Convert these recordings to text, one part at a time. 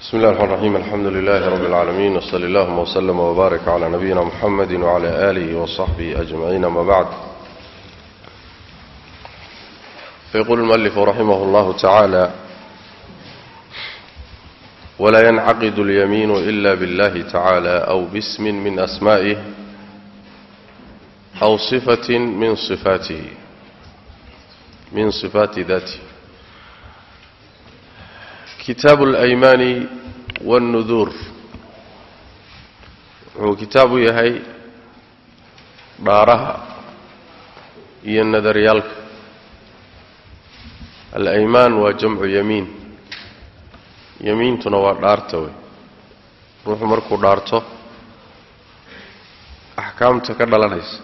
بسم الله الرحمن الرحيم الحمد لله رب العالمين وصلى اللهم وسلم وبارك على نبينا محمد وعلى آله وصحبه أجمعين ما بعد فيقول المؤلف رحمه الله تعالى ولا ينعقد اليمين إلا بالله تعالى أو باسم من أسمائه أو صفة من صفاته من صفات ذاته kitaabu alaymaani waannuduur wuxuu kitaabu yahay dhaaraha iyo nadaryaalka. Alaymaan waa jamcu yamiin. Yamiintuna waa dhaarta wey ruuxu markuu dhaarto axkaamta ka dhalanaysa.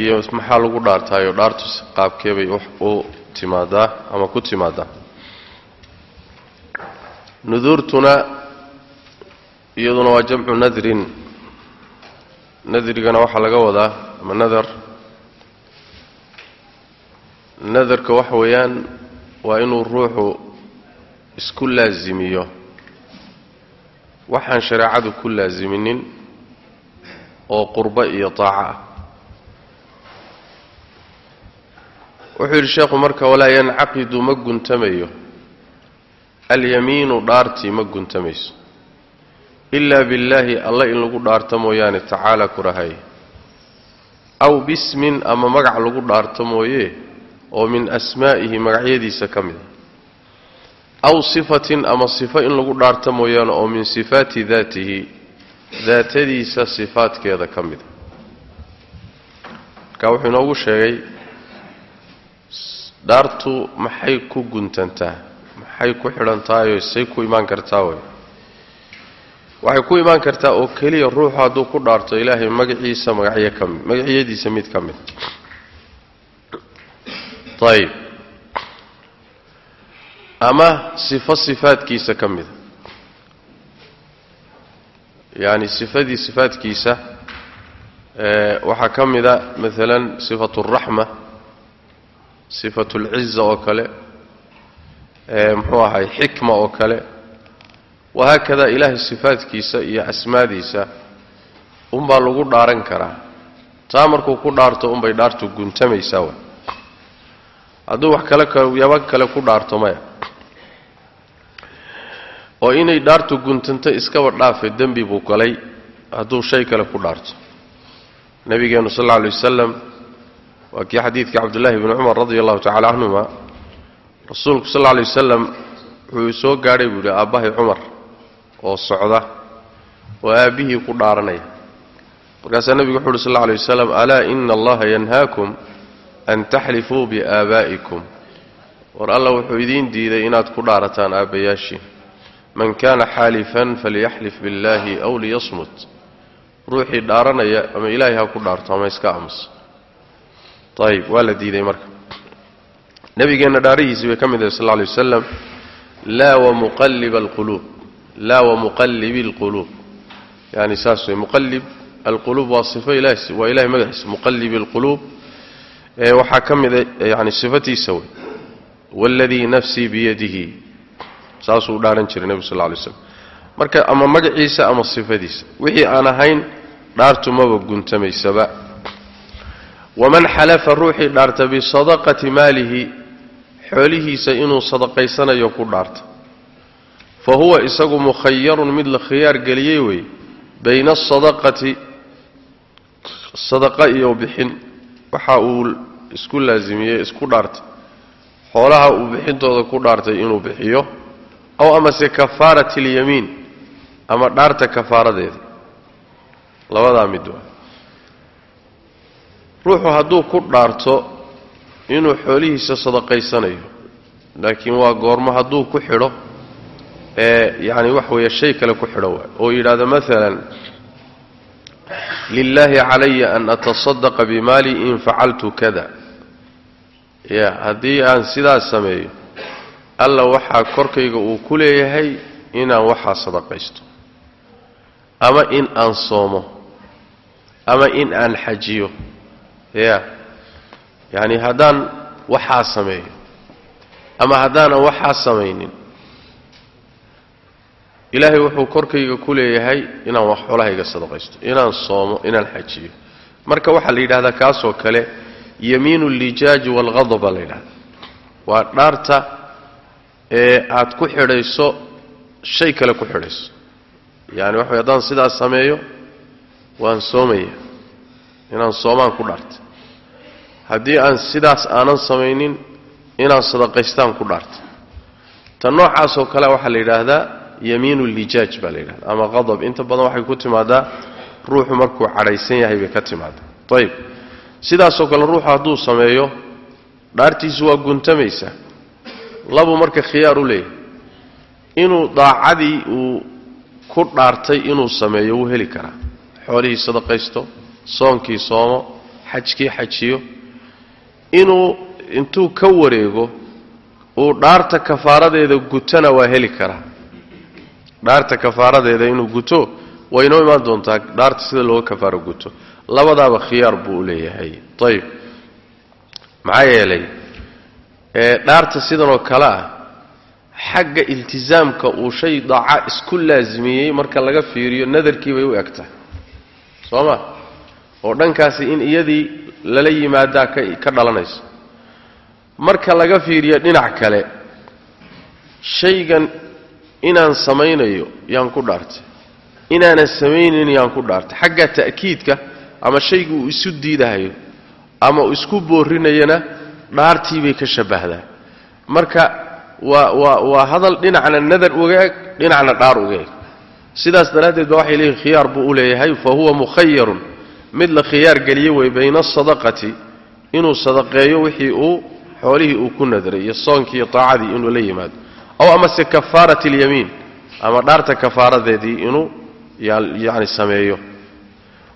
Iyo maxaa lagu dhaartaayo? Dhaartu qaabkeebay u timaadaa ama ku timaadaa nuduurtuna iyaduna waa jamcu nadrin. Nadrigana waxaa laga wadaa ama nadar. Nadarka waxa weeyaan waa inuu ruuxu isku laasimiyo waxaan shareecadu ku laasiminin oo qurbo iyo taaco ah. Wuxuu yidhi sheekhu marka walaa yancaqidu ma guntamayo alyamiinu dhaartii ma guntamayso. Ilaa billaahi alla in lagu dhaarto mooyaane tacaala ku rahay aw bismin ama magac lagu dhaarto mooye oo min asmaa'ihi magacyadiisa ka mida aw sifatin ama sifo in lagu dhaarto mooyaane oo min sifaati daatihi daatadiisa sifaadkeeda ka mida marka wuxuu inoogu sheegay dhaartu maxay ku guntantaa maxay ku xidhan tahayo say ku imaan kartaa way. Waxay ku imaan kartaa oo keliya ruuxu hadduu ku dhaarto ilaahay magaciisa magacyo ka mid magacyadiisa mid ka mid. Ayib ama sifo sifaadkiisa ka mida yaani sifadii sifaadkiisa waxaa ka mida maalan sifatu اraxma sifatu اlciza oo kale muxuu ahay xikma oo kale. Wahaakada ilaahay sifaadkiisa iyo asmaadiisa unbaa lagu dhaaran karaa. Taa markuu ku dhaarto unbay dhaartu guntamaysaa wa. Hadduu wax kale yaba kale ku dhaarto maya. Oo inay dhaartu guntanto iskaba dhaafe dembi buu galay hadduu shay kale ku dhaarto. Nabigeennu sal alla alay wasalam waa kii xadiidkii cabdullaahi bni cumar radia allahu tacala canhuma rasuulku sal alla alay wasalam wuxuu soo gaadhay buu yidhi aabbahay cumar oo socda oo aabbihii ku dhaaranaya. Markaasaa nebigu wuxu uhi sal alla alay wasalam alaa ina allaha yanhaakum an taxlifuu biaabaa'ikum war alla wuxuu idiin diiday inaad ku dhaarataan aabbayaashiin man kaana xaalifan falyaxlif biاllaahi aw liyasmut. Ruuxii dhaaranaya ama ilaahay ha ku dhaarto ama iska aamuso ayib waa la diiday marka nabigeenna dhaarihiisii bay ka mid ahay sal alay wasalam laa wamuqalliba alquluub laa wamuqallibi alquluub yani saas wey muqallib alquluub waa sifo ilaah waa ilahay magaciisa muqallibi alquluub waxaa ka mida yani sifatiisa wey waaladii nafsii biyadihi. Saasuu dhaaran jiray nebigu sal alay slam marka ama magaciisa ama sifadiisa wixii aan ahayn dhaartu maba guntamaysaba. Waman xalafa ruuxii dhaarta bisadaqati maalihi xoolihiisa inuu sadaqaysanayo ku dhaarta fa huwa isagu mukhayarun mid la khiyaar geliyey wey bayna asadaqati sadaqa iyo bixin. Waxa uu isku laasimiyey isku dhaartay. Xoolaha uu bixintooda ku dhaartay inuu bixiyo aw amase kafaarati alyamiin ama dhaarta kafaaradeeda. Labadaa mid waa. Ruuxu hadduu ku dhaarto inuu xoolihiisa sadaqaysanayo. Laakiin waa goormo hadduu ku xidho ee yacani wax weeye shay kale ku xidho waay. Oo yidhaahdo maalan lilaahi calaya an atasadaqa bimaali in facaltu kada. Ya haddii aan sidaas sameeyo alla waxaa korkayga uu ku leeyahay inaan waxaa sadaqaysto. Ama in aan soomo ama in aan xajiyo. Ya yacni haddaan waxaa sameeyo ama haddaanan waxaa samaynin ilaahay wuxuu korkayga ku leeyahay inaan wax xoolahayga sadaqaysto inaan soomo inaan xajiyo. Marka waxaa la yidhahdaa kaasoo kale yamiinu allijaaji waalghadab baa la yidhahdaa. Waa dhaarta ee aad ku xidhayso shay kale ku xidhayso. Yaani waxa way haddaan sidaas sameeyo waan soomaya. Inaan soomaan ku dhaartay haddii aan sidaas aanan samaynin inaan sadaqaystaan ku dhaartay ta noocaasoo kale waxaa la yidhaahdaa yamiinu lijaaj baa la yidhahda ama qadab. Inta badan waxay ku timaadaa ruuxu markuu cadhaysan yahay bay ka timaadaa. Ayib sidaasoo kale ruuxu hadduu sameeyo dhaartiisu waa guntamaysaa labuu marka khiyaar u leeyahay. Inuu daacadii uu ku dhaartay inuu sameeyo wuu heli karaa. Xoolihii sadaqaysto soonkii soomo xajkii xajiyo inuu intuu ka wareego uu dhaarta kafaaradeeda gutona waa heli karaa dhaarta kafaaradeeda inuu guto way inoo imaan doontaa dhaarta sida looga kafaaro guto. Labadaaba khiyaar buu u leeyahay. Ayib maxaa yeelay dhaarta sidanoo kale ah xagga iltisaamka uu shay daaca isku laasimiyey marka laga fiiriyo nadarkii bay u egtahay. Soo ma oo dhankaasi in iyadii lala yimaadaa ka dhalanayso. Marka laga fiiriyo dhinac kale shaygan inaan samaynayo yaan ku dhaartay. Inaanan samaynayn yaan ku dhaartay. Xagga ta'kiidka ama shaygu uu isu diidahayo ama uu isku boorinayana dhaartii bay ka shabbahdaa marka waa waa waa hadal dhinacna nadar uga eg dhinacna dhaar uga eg. Sidaas daraaddeed ba waxay leeyihiin khiyaar buu u leeyahay fa huwa mukhayarun mid la khiyaar geliye wey bayna asadaqati inuu sadaqeeyo wixii uu xoolihii uu ku nadray iyo soonkii iyo taacadii inuu la yimaado. Aw amase kafaarat alyamiin ama dhaarta kafaaradeedii inuu yani sameeyo.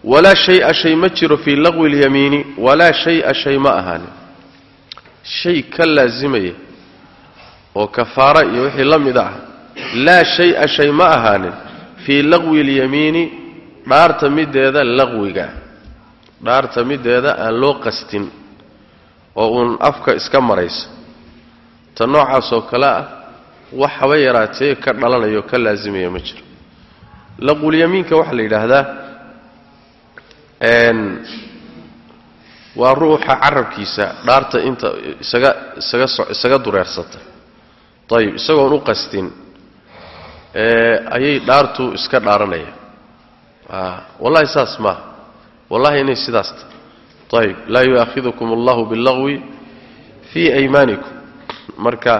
Walaa shaya shay ma jiro fii laqwi اlyamiini walaa shaya shay ma ahaanin shay ka laasimaya oo kafaara iyo wixii la mid ah laa shaya shay ma ahaanin fii laqwi اlyamiini dhaarta mideeda laqwiga dhaarta mideeda aan loo qastin oo uun afka iska maraysa ta noocaasoo kale ah wax haba yaraatee ka dhalanaya oo ka laasimaya ma jiro. Laqulyamiinka waxaa la yidhaahdaa waa ruuxa carabkiisa dhaarta inta isaga isaga isaga dureersata. Ayib isagoon u qastin ayay dhaartu iska dhaaranaya. Wallahi saas maaha wallahi inay sidaas tahay. Ayib laa yu'aahidukum allahu billagwi fii aymaanikum marka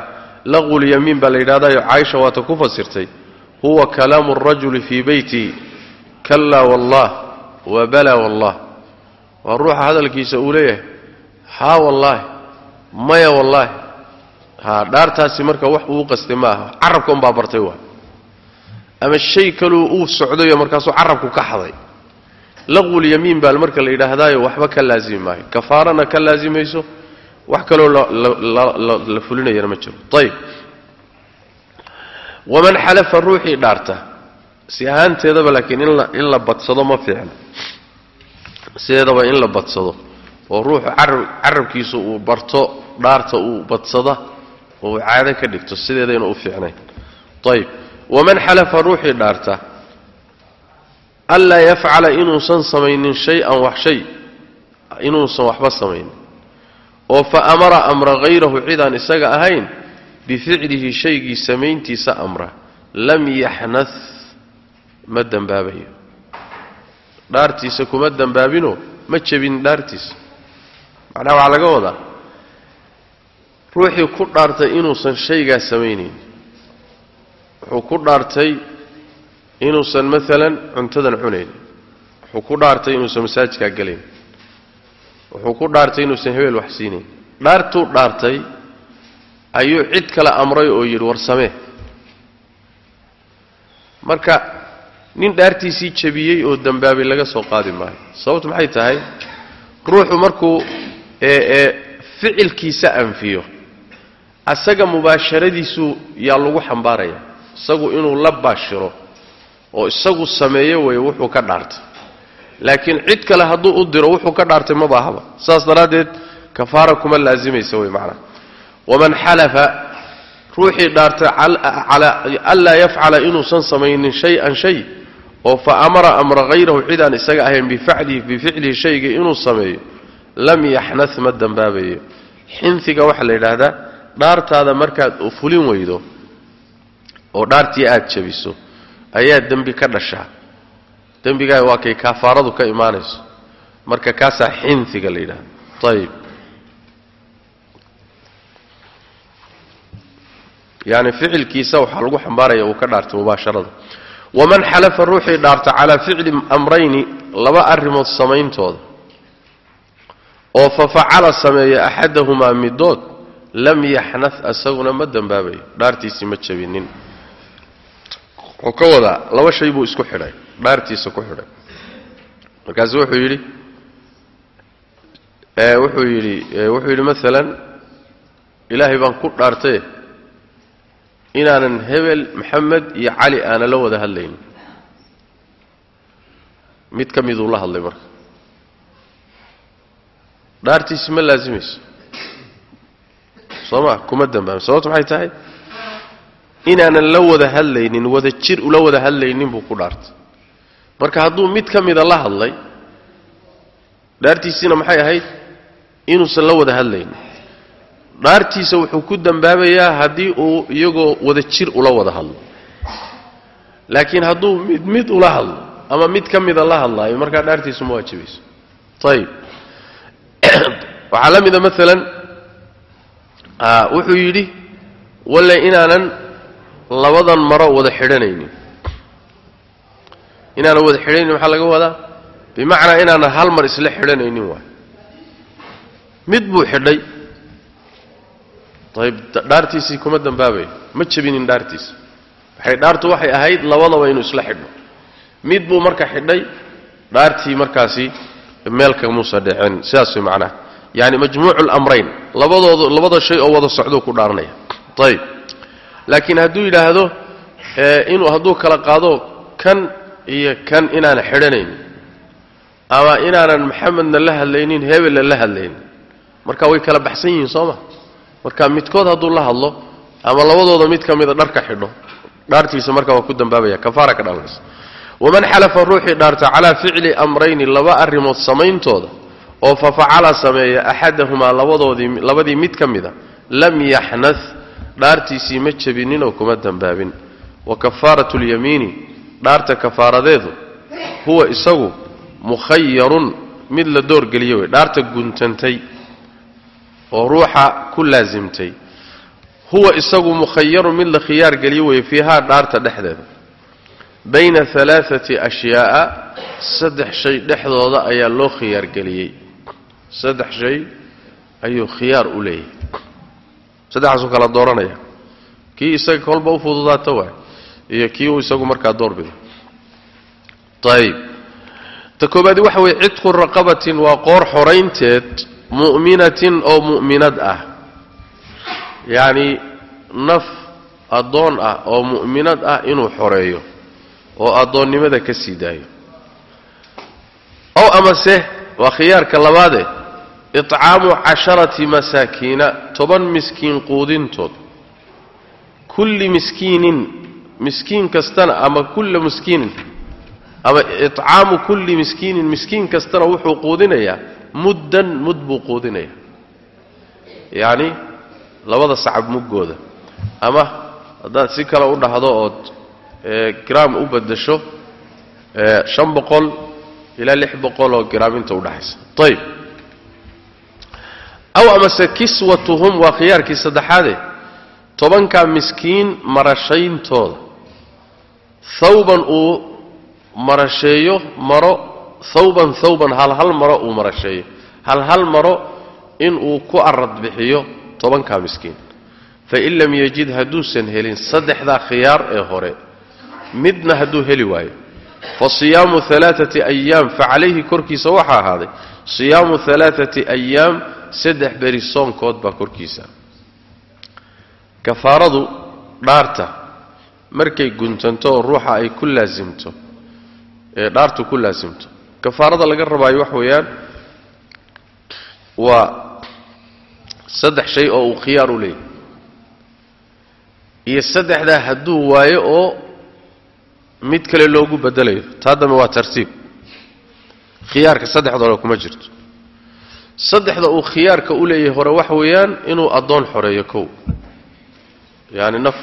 laqwulyamiin baa la yidhahdayo caaisha waata ku fasirtay huwa kalaamu arajuli fii beytihi kallaa wallah wa balaa wallah. Waa ruuxa hadalkiisa uu leeyahay haa wallaahi maya wallaahi haa dhaartaasi marka wax uu qastay ma aha carabka unbaa bartay waay. Ama shay kaluu uu socdayo markaasuu carabku ka xaday laqwulyamiin baa marka la yidhaahdaayo waxba ka laasimi maayo. Kafaarana ka laasimayso wax kaloo la fulinayana ma jiro. Ayib waman xalafa ruuxii dhaarta si ahaanteedaba laakiin in la badsado ma fiicna. Sideedaba in la badsado oo ruuxu carabkiisu uu barto dhaarta uu badsada oo uu caado ka dhigto sideedayna u fiicnayn. Ayib waman xalafa ruuxii dhaarta anlaa yafcala inuusan samaynin shay-an wax shay inuusan waxba samaynin. oo fa amara amra hayrahu cidaan isaga ahayn bificlihi shaygii samayntiisa amra. Lam yaxnad ma dembaabayo dhaartiisa kuma dembaabinoo ma jebin dhaartiisa. Macnaha waxaa laga wadaa ruuxii ku dhaartay inuusan shaygaa samaynayn wuxuu ku dhaartay inuusan maalan cuntadan cunayn. Wuxuu ku dhaartay inuusan masaajidkaa gelayn wuxuu ku dhaartay inuusan hebeel wax siinayn dhaartuu dhaartay ayuu cid kale amray oo yidhi war samee. Marka nin dhaartiisii jabiyey oo dembaabay laga soo qaadi maayo. Sababtu maxay tahay? Ruuxu markuu ee ficilkiisa anfiyo asaga mubaasharadiisu yaa lagu xambaaraya. Isagu inuu la baashiro oo isagu sameeyo weeye wuxuu ka dhaartay. Laakiin cid kale hadduu u diro wuxuu ka dhaartay ma baahaba. Saas daraaddeed kafaara kuma laasimaysa wey macnaha waman xalafa ruuxii dhaartay anlaa yafcala inuusan samaynin shay-an shay oo fa amara amra hayrahu cid aan isaga ahayn bifaclihi bificlihi shayga inuu sameeyo lam yaxnad ma dembaabayo xinfiga waxaa la yidhaahdaa dhaartaada markaad fulin weydo oo dhaartii aad jabiso ayaa dembi ka dhashaa dembigaa waa kay kaafaaradu ka imaanayso. Marka kaasaa xinfiga la yidhahda ayib yani ficilkiisa waxaa lagu xambaaraya uu ka dhaartay mubaasharada waman xalafa ruuxii dhaarta calaa ficli amrayni laba arrimood samayntooda. Oo fa facala sameeya axadahumaa midood lam yaxnad asaguna ma dembaabayo dhaartiisii ma jabinin wuxuu ka wadaa laba shay buu isku xidhay dhaartiisa ku xidhay. Markaasu wuxuu yidhi wuxuu yidhi wuxuu yidhi maalan ilaahay baan ku dhaartaye inaanan hebel maxamed iyo cali aana la wada hadlaynin. Mid ka miduu la hadlay marka. Dhaartiisi ma laasimayso soo ma kuma dambaabin sababto maxay tahay inaanan la wada hadlaynin wada jir ula wada hadlaynin buu ku dhaartay. Marka hadduu mid ka mida la hadlay dhaartiisiina maxay ahayd? Inuusan la wada hadlaynin. Dhaartiisa wuxuu ku dembaabayaa haddii uu iyagoo wada jir ula wada hadlo. Laakiin hadduu mid mid ula hadlo ama mid ka mida la hadlaayo markaa dhaartiisu ma waajibayso. Ayib waxaa la mida maalan wuxuu yidhi walle inaanan labadan maro wada xidhanaynin. Inaanan wada xidhanaynin maxaa laga wadaa bimacnaa inaanan hal mar isla xidhanaynin waay. Mid buu xidhay. Ayb dhaartiisii kuma dembaabayo ma jebinin dhaartiisa waxay dhaartu waxay ahayd labadaba inuu isla xidho. Mid buu marka xidhay dhaartii markaasi meel kamuusa dheceen sidaas macnaha yani majmuucu lamrayn labadoodu labada shay oo wada socduu ku dhaaranaya ayib laakiin hadduu yidhaahdo inuu hadduu kala qaado kan iyo kan inaanan xidhanayn ama inaanan maxamedna la hadlaynin hebelna la hadlaynin marka way kala baxsan yihiin soo ma? Marka midkood hadduu la hadlo ama labadooda mid ka mida dharka xidho dhaartiisa marka waa ku dambaabaya kafaara ka dhalanaysa waman xalafa ruuxii dhaarta calaa ficli amrayni laba arrimood samayntooda oo fa facala sameeya axadahumaa labadoodii labadii mid ka mida lam yaxnad dhaartiisii ma jabininoo kuma dambaabin. Wa kafaaratu lyamiini dhaarta kafaaradeedu huwa isagu mukhayarun mid la doorgeliyo wey dhaarta guntantay oo ruuxa ku laasimtay huwa isagu mukhayarun mid la khiyaar geliyo weye fiihaa dhaarta dhexdeeda. Bayna alaaati ashyaa'a saddex shay dhexdooda ayaa loo khiyaargeliyey saddex shay ayuu khiyaar u leeyahay saddexaasuu kala dooranaya. Kii isaga kolba u fududaata waay. Iyo kii uu isagu markaa doorbido ayib ta koobaadi waxa weye cidqu raqabatin waa qoor xoraynteed mu'minatin oo mu'minad ah. Yacni naf addoon ah oo mu'minad ah inuu xoreeyo oo addoonnimada ka sii daayo. Ow amase waa khiyaarka labaade icaamu casharati masaakiina toban miskiin quudintood kulli miskiinin miskiin kastana ama kulla miskiinin ama icaamu kulli miskiinin miskiin kastana wuxuu quudinayaa muddan mud buu quudinayaa yacni labada sacab muggooda ama haddaad si kale u dhahdo ood gram u badasho shan boqol ilaa lix boqol oo gram inta udhaxaysa ayib aw amase kiswatuhum waa khiyaarkii saddexaade. Tobankaa miskiin marashayntooda thawban uu marasheeyo maro thawban thawban halhal maro uu marasheeyo. Halhal maro inuu ku arad bixiyo tobankaa miskiin. Fain lam yajid hadduusan helin saddexdaa khiyaar ee hore. Midna hadduu heli waayo. Fa siyaamu alaaati ayaam fa calayhi korkiisa waxaa ahaaday siyaamu alaaati ayaam saddex beri soonkood baa korkiisa. Kafaaradu dhaarta markay guntanto oo ruuxa ay ku laasimto ee dhaartu ku laasimto kafaarada laga rabaayo wax weeyaan waa saddex shay oo uu khiyaar u leeyahay. Iyo saddexdaa hadduu waayo oo mid kale loogu bedelayo taa dambe waa tartiib. Khiyaarka saddexdoole kuma jirto saddexda uu khiyaarka u leeyahay hore waxa weeyaan inuu addoon xoreeyo kow. Yaani naf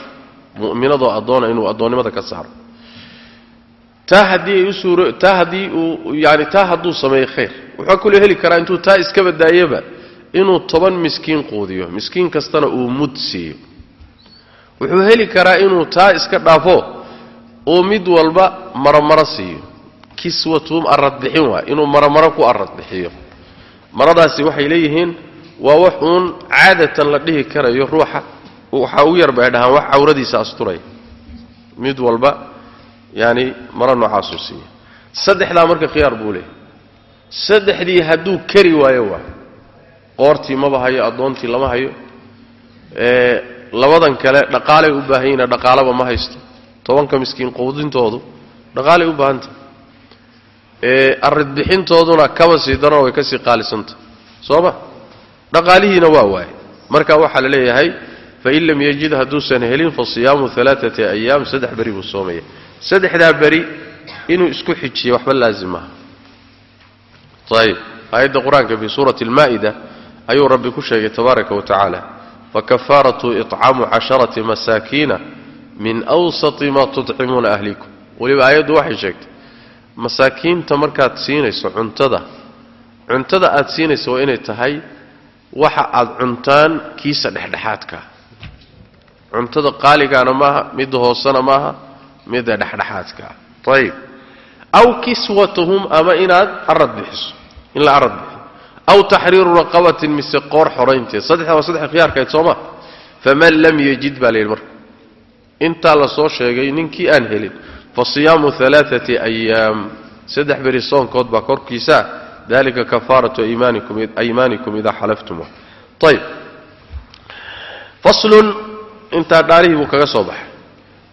mu'minadoo addoona inuu addoonnimada ka saaro. Taa haddii ay u suuro taa haddii uu yaani taa hadduu sameeyo khayr. Wuxuu kaloo heli karaa intuu taa iska badaayaba inuu toban miskiin quudiyo. Miskiin kastana uu mud siiyo. Wuxuu heli karaa inuu taa iska dhaafo uu mid walba maromaro siiyo. Kiswatum aradbixin waay inuu maromaro ku aradbixiyo maradaasi waxay leeyihiin waa wax uun caadatan la dhihi karayo ruuxa. Waxaa ugu yarba ay dhahaan wax cawradiisa asturaya mid walba yaani maro noocaasuu siiya saddexdaa marka khiyaar buu leeyahy saddexdii hadduu kari waayo waa. Qoortii maba hayo addoontii lama hayo. Labadan kale dhaqaalay u baahan yihiin dhaqaalaba ma haysto. Tobanka miskiin quudintoodu dhaqaalay u baahanta ee aridbixintooduna kaba sii darano way ka sii qaalisanta soo ma dhaqaalihiina waa waaye marka waxaa la leeyahay fain lam yajid hadduusan helin fa siyaamu alaaati ayaam saddex beri buu soomaya. Saddexdaa beri inuu isku xijiyo waxba laazim maaha ayib aayadda qur'aanka fii suurati almaa'ida ayuu rabbi ku sheegay tabaaraka wa tacaala. Fakafaaratu icaamu casharati masaakiina min awsati ma tudcimuuna ahlikum weliba aayaddu waxay sheegtay masaakiinta markaad siinayso cuntada cuntada aad siinayso waa inay tahay waxa aad cuntaan kiisa dhexdhexaadkaa cuntada qaaligaana maaha midda hoosena maaha midda dhexdhexaadkaa ayib aw kiswatuhum ama inaad arad bixiso in la arad bixiyo. Aw taxriiru raqabatin mise qoor xoraynteed saddexda waa saddex khiyaarkayd sooma faman lam yajid baa la yidhi marka. Intaa la soo sheegay ninkii aan helin fa siyaamu alaaati ayaam saddex beri soonkood baa korkiisa. Dalika kafaaratu aymaanikum idaa xalaftum ayb faslun intaa dhaarihii buu kaga soo baxay.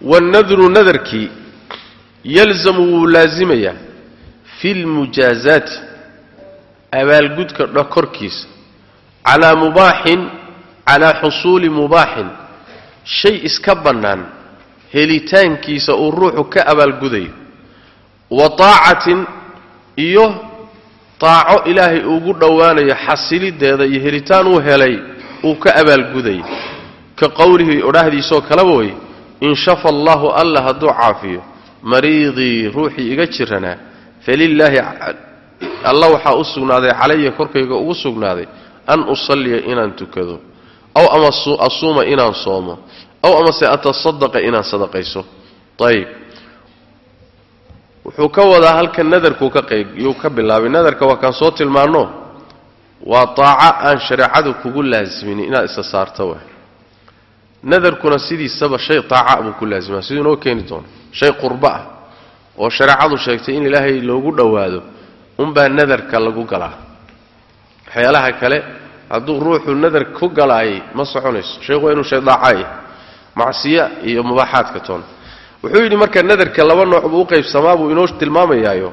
Wannadru nadarkii yalzamu wuu laazimayaa fi lmujaazaati abaalgudka korkiisa calaa mubaaxin calaa xusuuli mubaaxin. Shay iska bannaan helitaankiisa uu ruuxu ka abaalgudayo. Wa taacatin iyo taaco ilaahay ugu dhowaanayo xasilideeda iyo helitaan uu helay uu ka abaalgudayay. Ka qowlihi odhaahdiisoo kaleba way in shafa allaahu alla hadduu caafiyo mariidii ruuxii iga jiranaa falilaahi alla waxaa u sugnaaday calaya korkayga ugu sugnaaday an usalliya inaan tukado aw ama asuuma inaan soomo aw amase atasadaqa inaan sadaqayso. Ayib wuxuu ka wadaa halkan nadarkuu ka qaybyuu ka bilaabay. Nadarka waa kaan soo tilmaanno waa taaco aan shareecadu kugu laasimin inaad isa saarto waay. Nadarkuna sidiisaba shay taaca buu ku laasimaa siduu inoo keeni doono shay qurbo ah. Oo shareecadu sheegtay in ilaahay loogu dhowaado unbaa nadarka lagu galaa. Waxyaalaha kale hadduu ruuxu nadar ku galaayay ma soconayso. Sheekhu waa inuu shay daacaya macsiya iyo mubaaxaadka toona wuxuu yidhi marka nadarka laba nooc buu u qaybsamaa buu inoo tilmaamayaayo.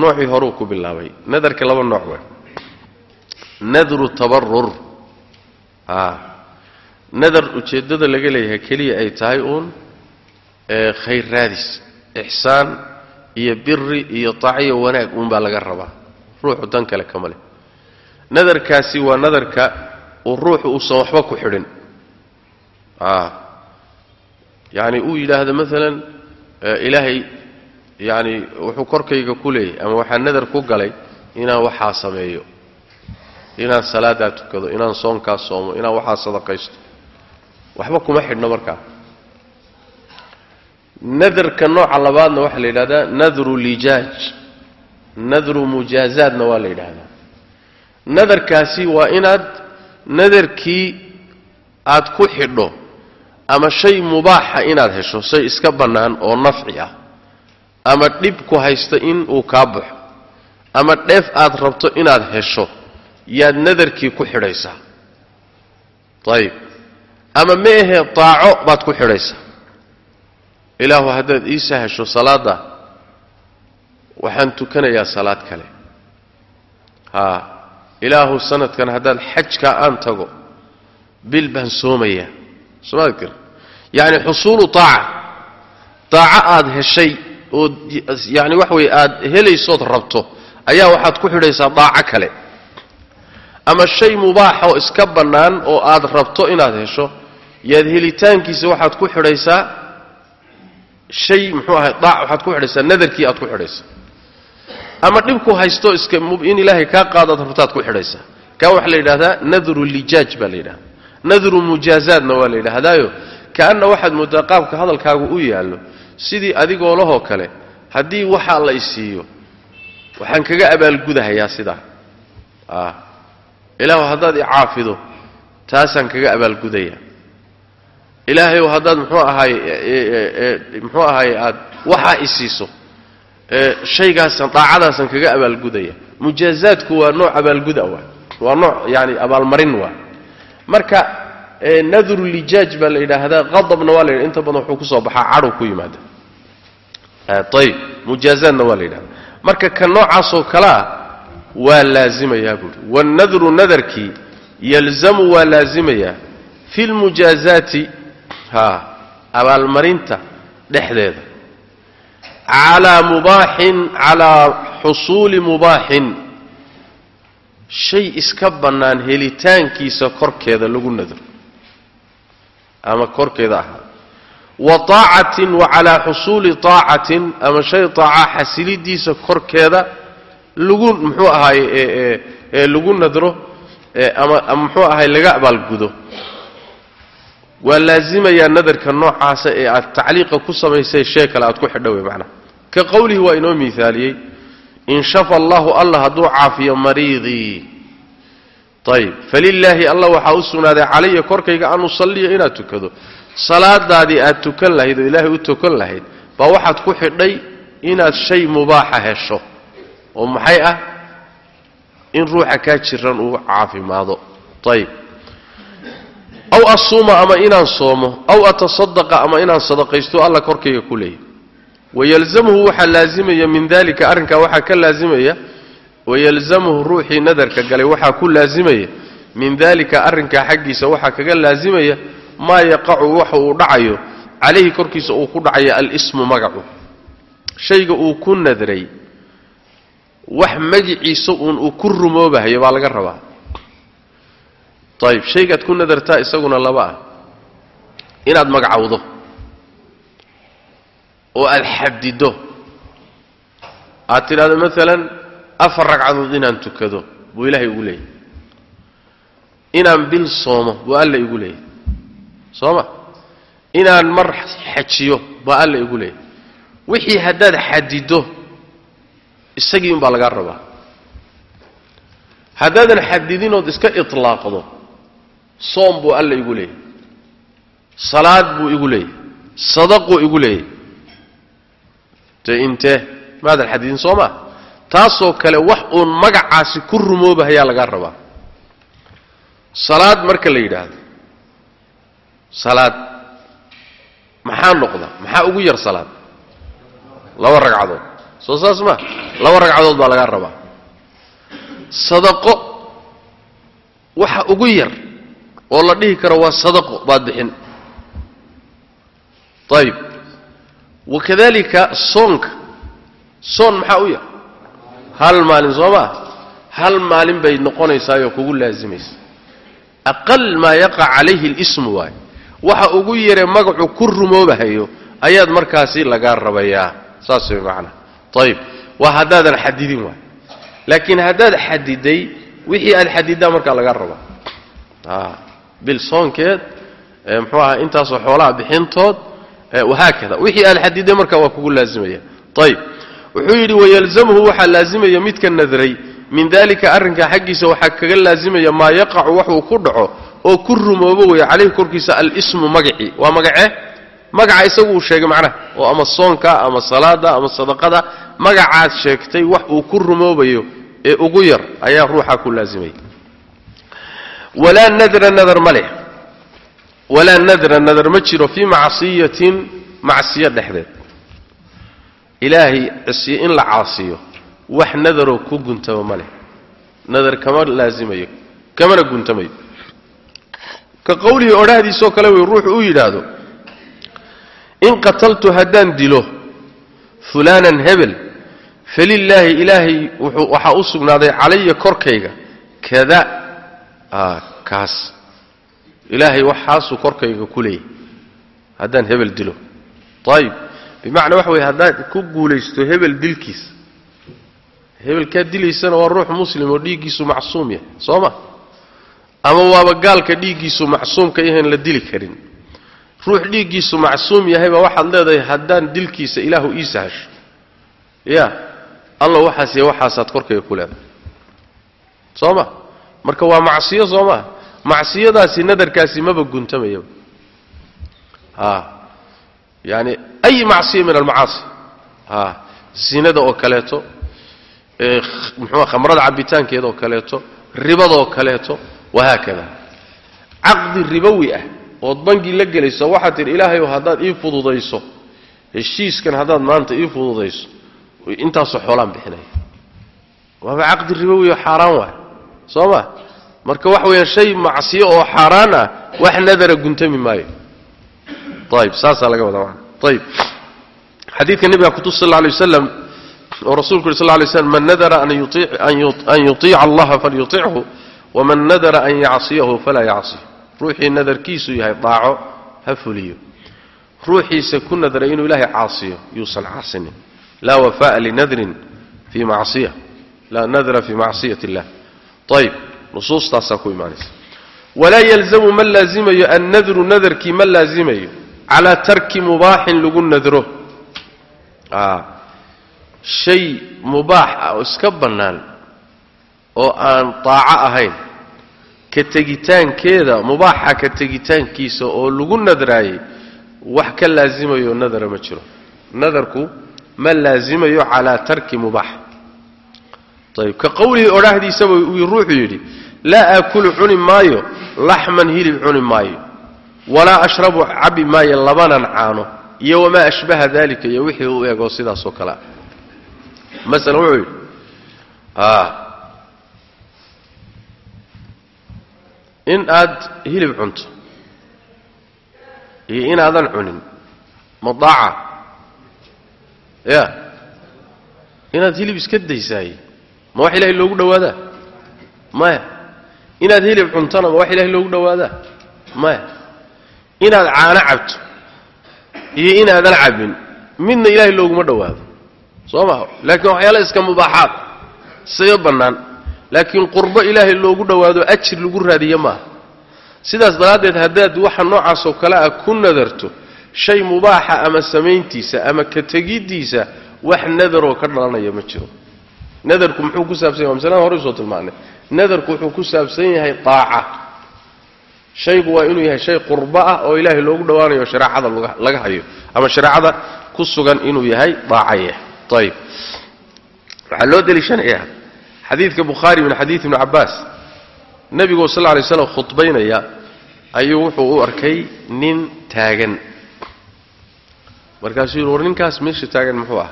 Noocii horuu ku bilaabay. Nadarka laba nooc wa nadru tabarur a nadar ujeeddada laga leeyahay keliya ay tahay uun khayr raadis ixsaan iyo biri iyo taaciyo wanaag uunbaa laga rabaa. Ruuxu dan kale kama leh. Nadarkaasi waa nadarka uu ruuxu uusan waxba ku xidhin yacni uu yidhaahdo maalan ilaahay yacni wuxuu korkayga ku leeyahay ama waxaa nadar ku galay inaan waxaa sameeyo inaan salaadaa tukado inaan soonkaa soomo inaan waxaa sadaqaysto. Waxba kuma xidhno markaa. Nadarka nooca labaadna waxaa la yidhahdaa nadru lijaaj nadru mujaazaadna waa la yidhaahdaa nadarkaasi waa inaad nadarkii aad ku xidho ama shay mubaaxa inaad hesho shay iska bannaan oo nafci ah ama dhib ku haysta in uu kaa baxo ama dheef aad rabto inaad hesho yaad nadarkii ku xidhaysaa ayib ama ma ahee taaco baad ku xidhaysaa ilaahu haddaad iisa hesho salaadda waxaan tukanayaa salaad kale. Haa ilaahu sanadkan haddaad xajkaa aan tago bil baan soomayaa yacni xusuulu taaca. Daaco aad heshay oo yani wax weye aad helaysood rabto ayaa waxaad ku xidhaysaa daaco kale. Ama shay mubaaxa oo iska bannaan oo aad rabto inaad hesho yaad helitaankiisa waxaad ku xidhaysaa shay muxuu ahay daac waxaad ku xidhaysaa nadarkii aad ku xidhaysaa. Ama dhibku haysto in ilaahay kaa qaadaad rabtaad ku xidhaysaa. Kaa waxaa la yidhahdaa nadru lijaaj baa la yidhahda nadru mujaazaadna waa la yidhaahdaayo. Kaanna waxaad moodaa qaabka hadalkaagu u yaallo sidii adigoo lahoo kale haddii waxaa la isiiyo waxaan kaga abaalgudahayaa sidaa. A ilaahu haddaad icaafido taasaan kaga abaalgudaya ilaahayow haddaad muxuu ahaay muxuu ahaay aad waxaa isiiso shaygaasaan daacadaasaan kaga abaalgudaya mujaazaadku waa nooc abaalguda waa waa nooc yani abaalmarin waa marka nadru lijaaj baa la yidhaahdaa qadabna waa la yidhahda inta badan wuxuu ku soo baxaa cadhow ku yimaada. Ayib mujaazaadna waa la yidhahda marka ka noocaasoo kalea waa laazimayaa buuri wannadru nadarkii yalzamu waa laazimayaa fi lmujaazaati ha abaalmarinta dhexdeeda. Calaa mubaaxin calaa xusuuli mubaaxin shay iska bannaan helitaankiisa korkeeda lagu nadro ama korkeeda ahaa. Wa taacatin wa calaa xusuuli taacatin ama shay taaca xasilidiisa korkeeda lagu muxuu ahaay lagu nadro ama muxuu ahaay laga abaalgudo. Waa laazimayaa nadarka noocaasa ee aad tacliiqa ku samaysay shee kale aad ku xidho wey macnaha. Ka qowlihi waa inoo miaaliyey in shafa allahu allah hadduu caafiyo mariidii. Ayib falilaahi allah waxaa u sugnaaday calaya korkayga an usalliya inaad tukado. Salaadaadii aad tukan lahayd oo ilaahay u tukan lahayd baa waxaad ku xidhay inaad shay mubaaxa hesho. Oo maxay ah? In ruuxa kaa jiran uu caafimaado. Ayib aw asuuma ama inaan soomo aw atasadaqa ama inaan sadaqaysto alla korkayga ku leeyahy wayalzamhu waxaa laazimaya min dalika arrinkaa waxaa ka laazimaya wayalzamhu ruuxii nadarka galay waxaa ku laazimaya min dalika arrinkaa xaggiisa waxaa kaga laazimaya maa yaqacu waxa uu dhacayo calayhi korkiisa uu ku dhacayo alismu magacu shayga uu ku nadray wax magiciisa uun uu ku rumoobahayo baa laga rabaa ayib shaygaad ku nadartaa isaguna laba ah inaad magacowdo oo aad xadido aad tidhahdo maalan afar ragcadood inaan tukado buu ilaahay igu leeyahy inaan bil soomo buu alla igu leeyahy soo ma inaan mar xajiyo baa alla igu leeyahy wixii haddaad xadido isagii unbaa lagaa rabaa. Haddaadan xadidinood iska itlaaqdo soom buu alla igu leeyahy salaad buu igu leeyahy sadaquu igu leeyahy te intee maadan xadidin soo maa taasoo kale wax uun magacaasi ku rumoobahayaa lagaa rabaa. Salaad marka la yidhaahdo. Salaad. Maxaa noqda? Maxaa ugu yar salaad? Laba ragcadood. Soo saas ma? Laba ragcadood baa lagaa rabaa. Sadaqo. Waxa ugu yar oo la dhihi karo waa sadaqo baad bixin ayib wakadalika soonka soon maxaa u yar hal maalin soo maa hal maalin bay noqonaysaayoo kugu laazimaysa aqal maa yaqa calayhi alismu waay. Waxa ugu yare magacu ku rumoobahayo ayaad markaasi lagaa rabayaa. Saas way macnaha ayib waa haddaadan xadidin waay. Laakiin haddaad xadiday wixii aad xadidaa markaa lagaa rabaa. Bil soonkeed muxuu aha intaasoo xoolaha bixintood wahaakada wixii aad xadiday markaa waa kugu laazimaya. Ayib wuxuu yidhi wayalzamhu waxaa laazimaya midka nadray. Min dalika arrinkaa xaggiisa waxaa kaga laazimaya maa yaqacu waxuu ku dhaco oo ku rumoobo weeye calayhi korkiisa alismu magacii. Waa magace? Magaca isagu uu sheegay macnaha. Oo ama soonka ama salaada ama sadaqada magacaad sheegtay wax uu ku rumoobayo ee ugu yar ayaa ruuxa ku laazimaya. Walaa nadra nadar ma leh walaa nadra nadar ma jiro fii macsiyatin macsiyo dhexdeed. Ilaahay cisiyo in la caasiyo wax nadaroo ku guntama ma leh. Nadar kama laazimayo kamana guntamayo. Ka qowlihii odhahdiisoo kale wey ruuxu uu yidhaahdo in qataltu haddaan dilo fulaanan hebel falilaahi ilaahay waxaa u sugnaaday calaya korkayga kada kaas ilaahay waxaasuu korkayga ku leeyahy haddaan hebel dilo. Ayib bimacnaa waxa weye haddaad ku guulaysto hebel dilkiisa hebelkaad dilaysana waa ruux muslim oo dhiiggiisu macsuum yahay. Soo ma? Ama waaba gaalka dhiiggiisu macsuumka yahayn la dili karin. Ruux dhiiggiisu macsuum yahayba waxaad leedahay haddaan dilkiisa ilaahu ii sahasho ya alla waxaas iyo waxaasaad korkayga ku leedahay. Soo ma? Marka waa macsiyo soo maa macsiyadaasi nadarkaasi maba guntamayaba a yaani ay macsiya min almacaasi zinada oo kaleeto muxuua khamrada cabitaankeeda oo kaleeto ribadaoo kaleeto wahaakada caqdi ribowi ah ood bangi la gelayso waxaad tidhi ilaahayow haddaad ii fududayso heshiiskan haddaad maanta ii fududayso intaasoo xoolaan bixinaya. Waaba caqdi ribowi oo xaaraan waay. Soo ma marka waxa weeyaan shay macsiyo oo xaaraan ah wax nadara guntami maayo. Ayib saasaa laga wadaa. Maana ayib xadiidka nebiga kutus sal lla alay waslam oo rasulku yuri lla lay slam man nadara an yutiica allaha falyutichu waman nadara an yacsiyahu falaa yacsi. Ruuxii nadarkiisu yahay daaco ha fuliyo. Ruuxiisa ku nadray inuu ilaahay caasiyo yuusan caasinin. Laa wafa'a linadrin fii macsiya laa nadra fii macsiyat illah ayib nusuustaasaa ku imaanaysa. Walaa yalzamu ma laazimayo annadru nadarkii ma laazimayo calaa tarki mubaaxin lagu nadro. Shay mubaax ah oo iska bannaan oo aan daaco ahayn ka tegitaankeeda mubaaxa ka tegitaankiisa oo lagu nadraayey wax ka laazimayo nadara ma jiro. Nadarku ma laazimayo calaa tarki mubaax. Ayb ka qowlihii odhaahdiisaba uu ruuxu yidhi laa aakulu cuni maayo laxman hilib cuni maayo. Walaa ashrabu cabi maayo labanan caano. Iyo wamaa ashbaha dalika iyo wixii u eego sidaasoo kale. Ah masalan wuxuu yidhi in aad hilib cunto iyo inaadan cunin madaaca ya inaad hilib iska daysaaye ma wax ilahay loogu dhowaadaa maya inaad hilib cuntona ma wax ilahay loogu dhowaadaa maya inaad caano cabto iyo inaadan cabbin midna ilaahay looguma dhowaado. Soo maha laakiin waxyaala iska mubaaxaad isaga bannaan laakiin qurbo ilaahay loogu dhowaado ajir lagu raadiye maaha sidaas daraaddeed haddaad waxa noocaasoo kale ah ku nadarto shay mubaaxa ama samayntiisa ama ka tegiddiisa wax nadaroo ka dhalanaya ma jiro. Nadarku muxuu ku saabsan waa masalada hore u soo tilmaanay nadarku wuxuu ku saabsan yahay daaca shaygu waa inuu yahay shay qurbo ah oo ilaahay loogu dhowaanayo shareecada laga hayo ama shareecada ku sugan inuu yahay daacayah ayib waxaa loo deliishanayaa xadiidka bukhaari min xadiid ibni cabbaas. Nebigoo sal lay slam khudbaynaya ayuu wuxuu u arkay nin taagan. Markaasuu yidhi war ninkaas meesha taagan muxuu ah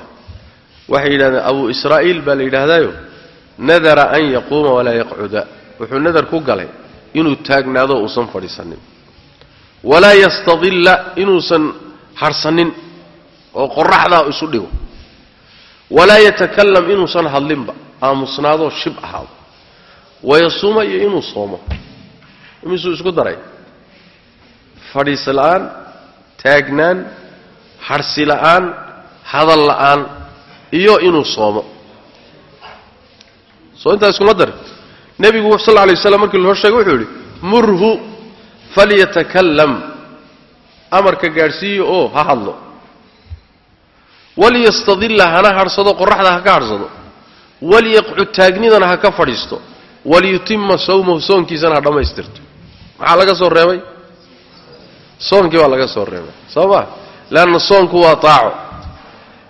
waxay yidhahdeen abu israa'iil baa la yidhaahdaayo nadara an yaquuma walaa yaqcuda. Wuxuu nadar ku galay inuu taagnaado uusan fadhiisanin. Walaa yastadilla inuusan harhsanin oo qoraxdaa isu dhigo. Walaa yatakallam inuusan hadlinba aamusnaadoo shib ahaado. Wayasuuma iyo inuu soomo. Imisuu isku daray. Fadhiis la'aan taagnaan harhsi la'aan hadal la'aan iyo inuu soomo soo intaa iskuma dar nebigu sal lla lay waslam markii hor sheegay wuxuu yidhi murhu falyatakallam. Amarka gaadhsiiyo oo ha hadlo. Walyastadilla hana hadhsado qoraxda ha ka hadhsado walyaqcud taagnidana ha ka fadhiisto. Walyutima sawmahu soonkiisana ha dhammaystirto. Maxaa laga soo reebay? Soonkii baa laga soo reebay soo ma leanna soonku waa daaco.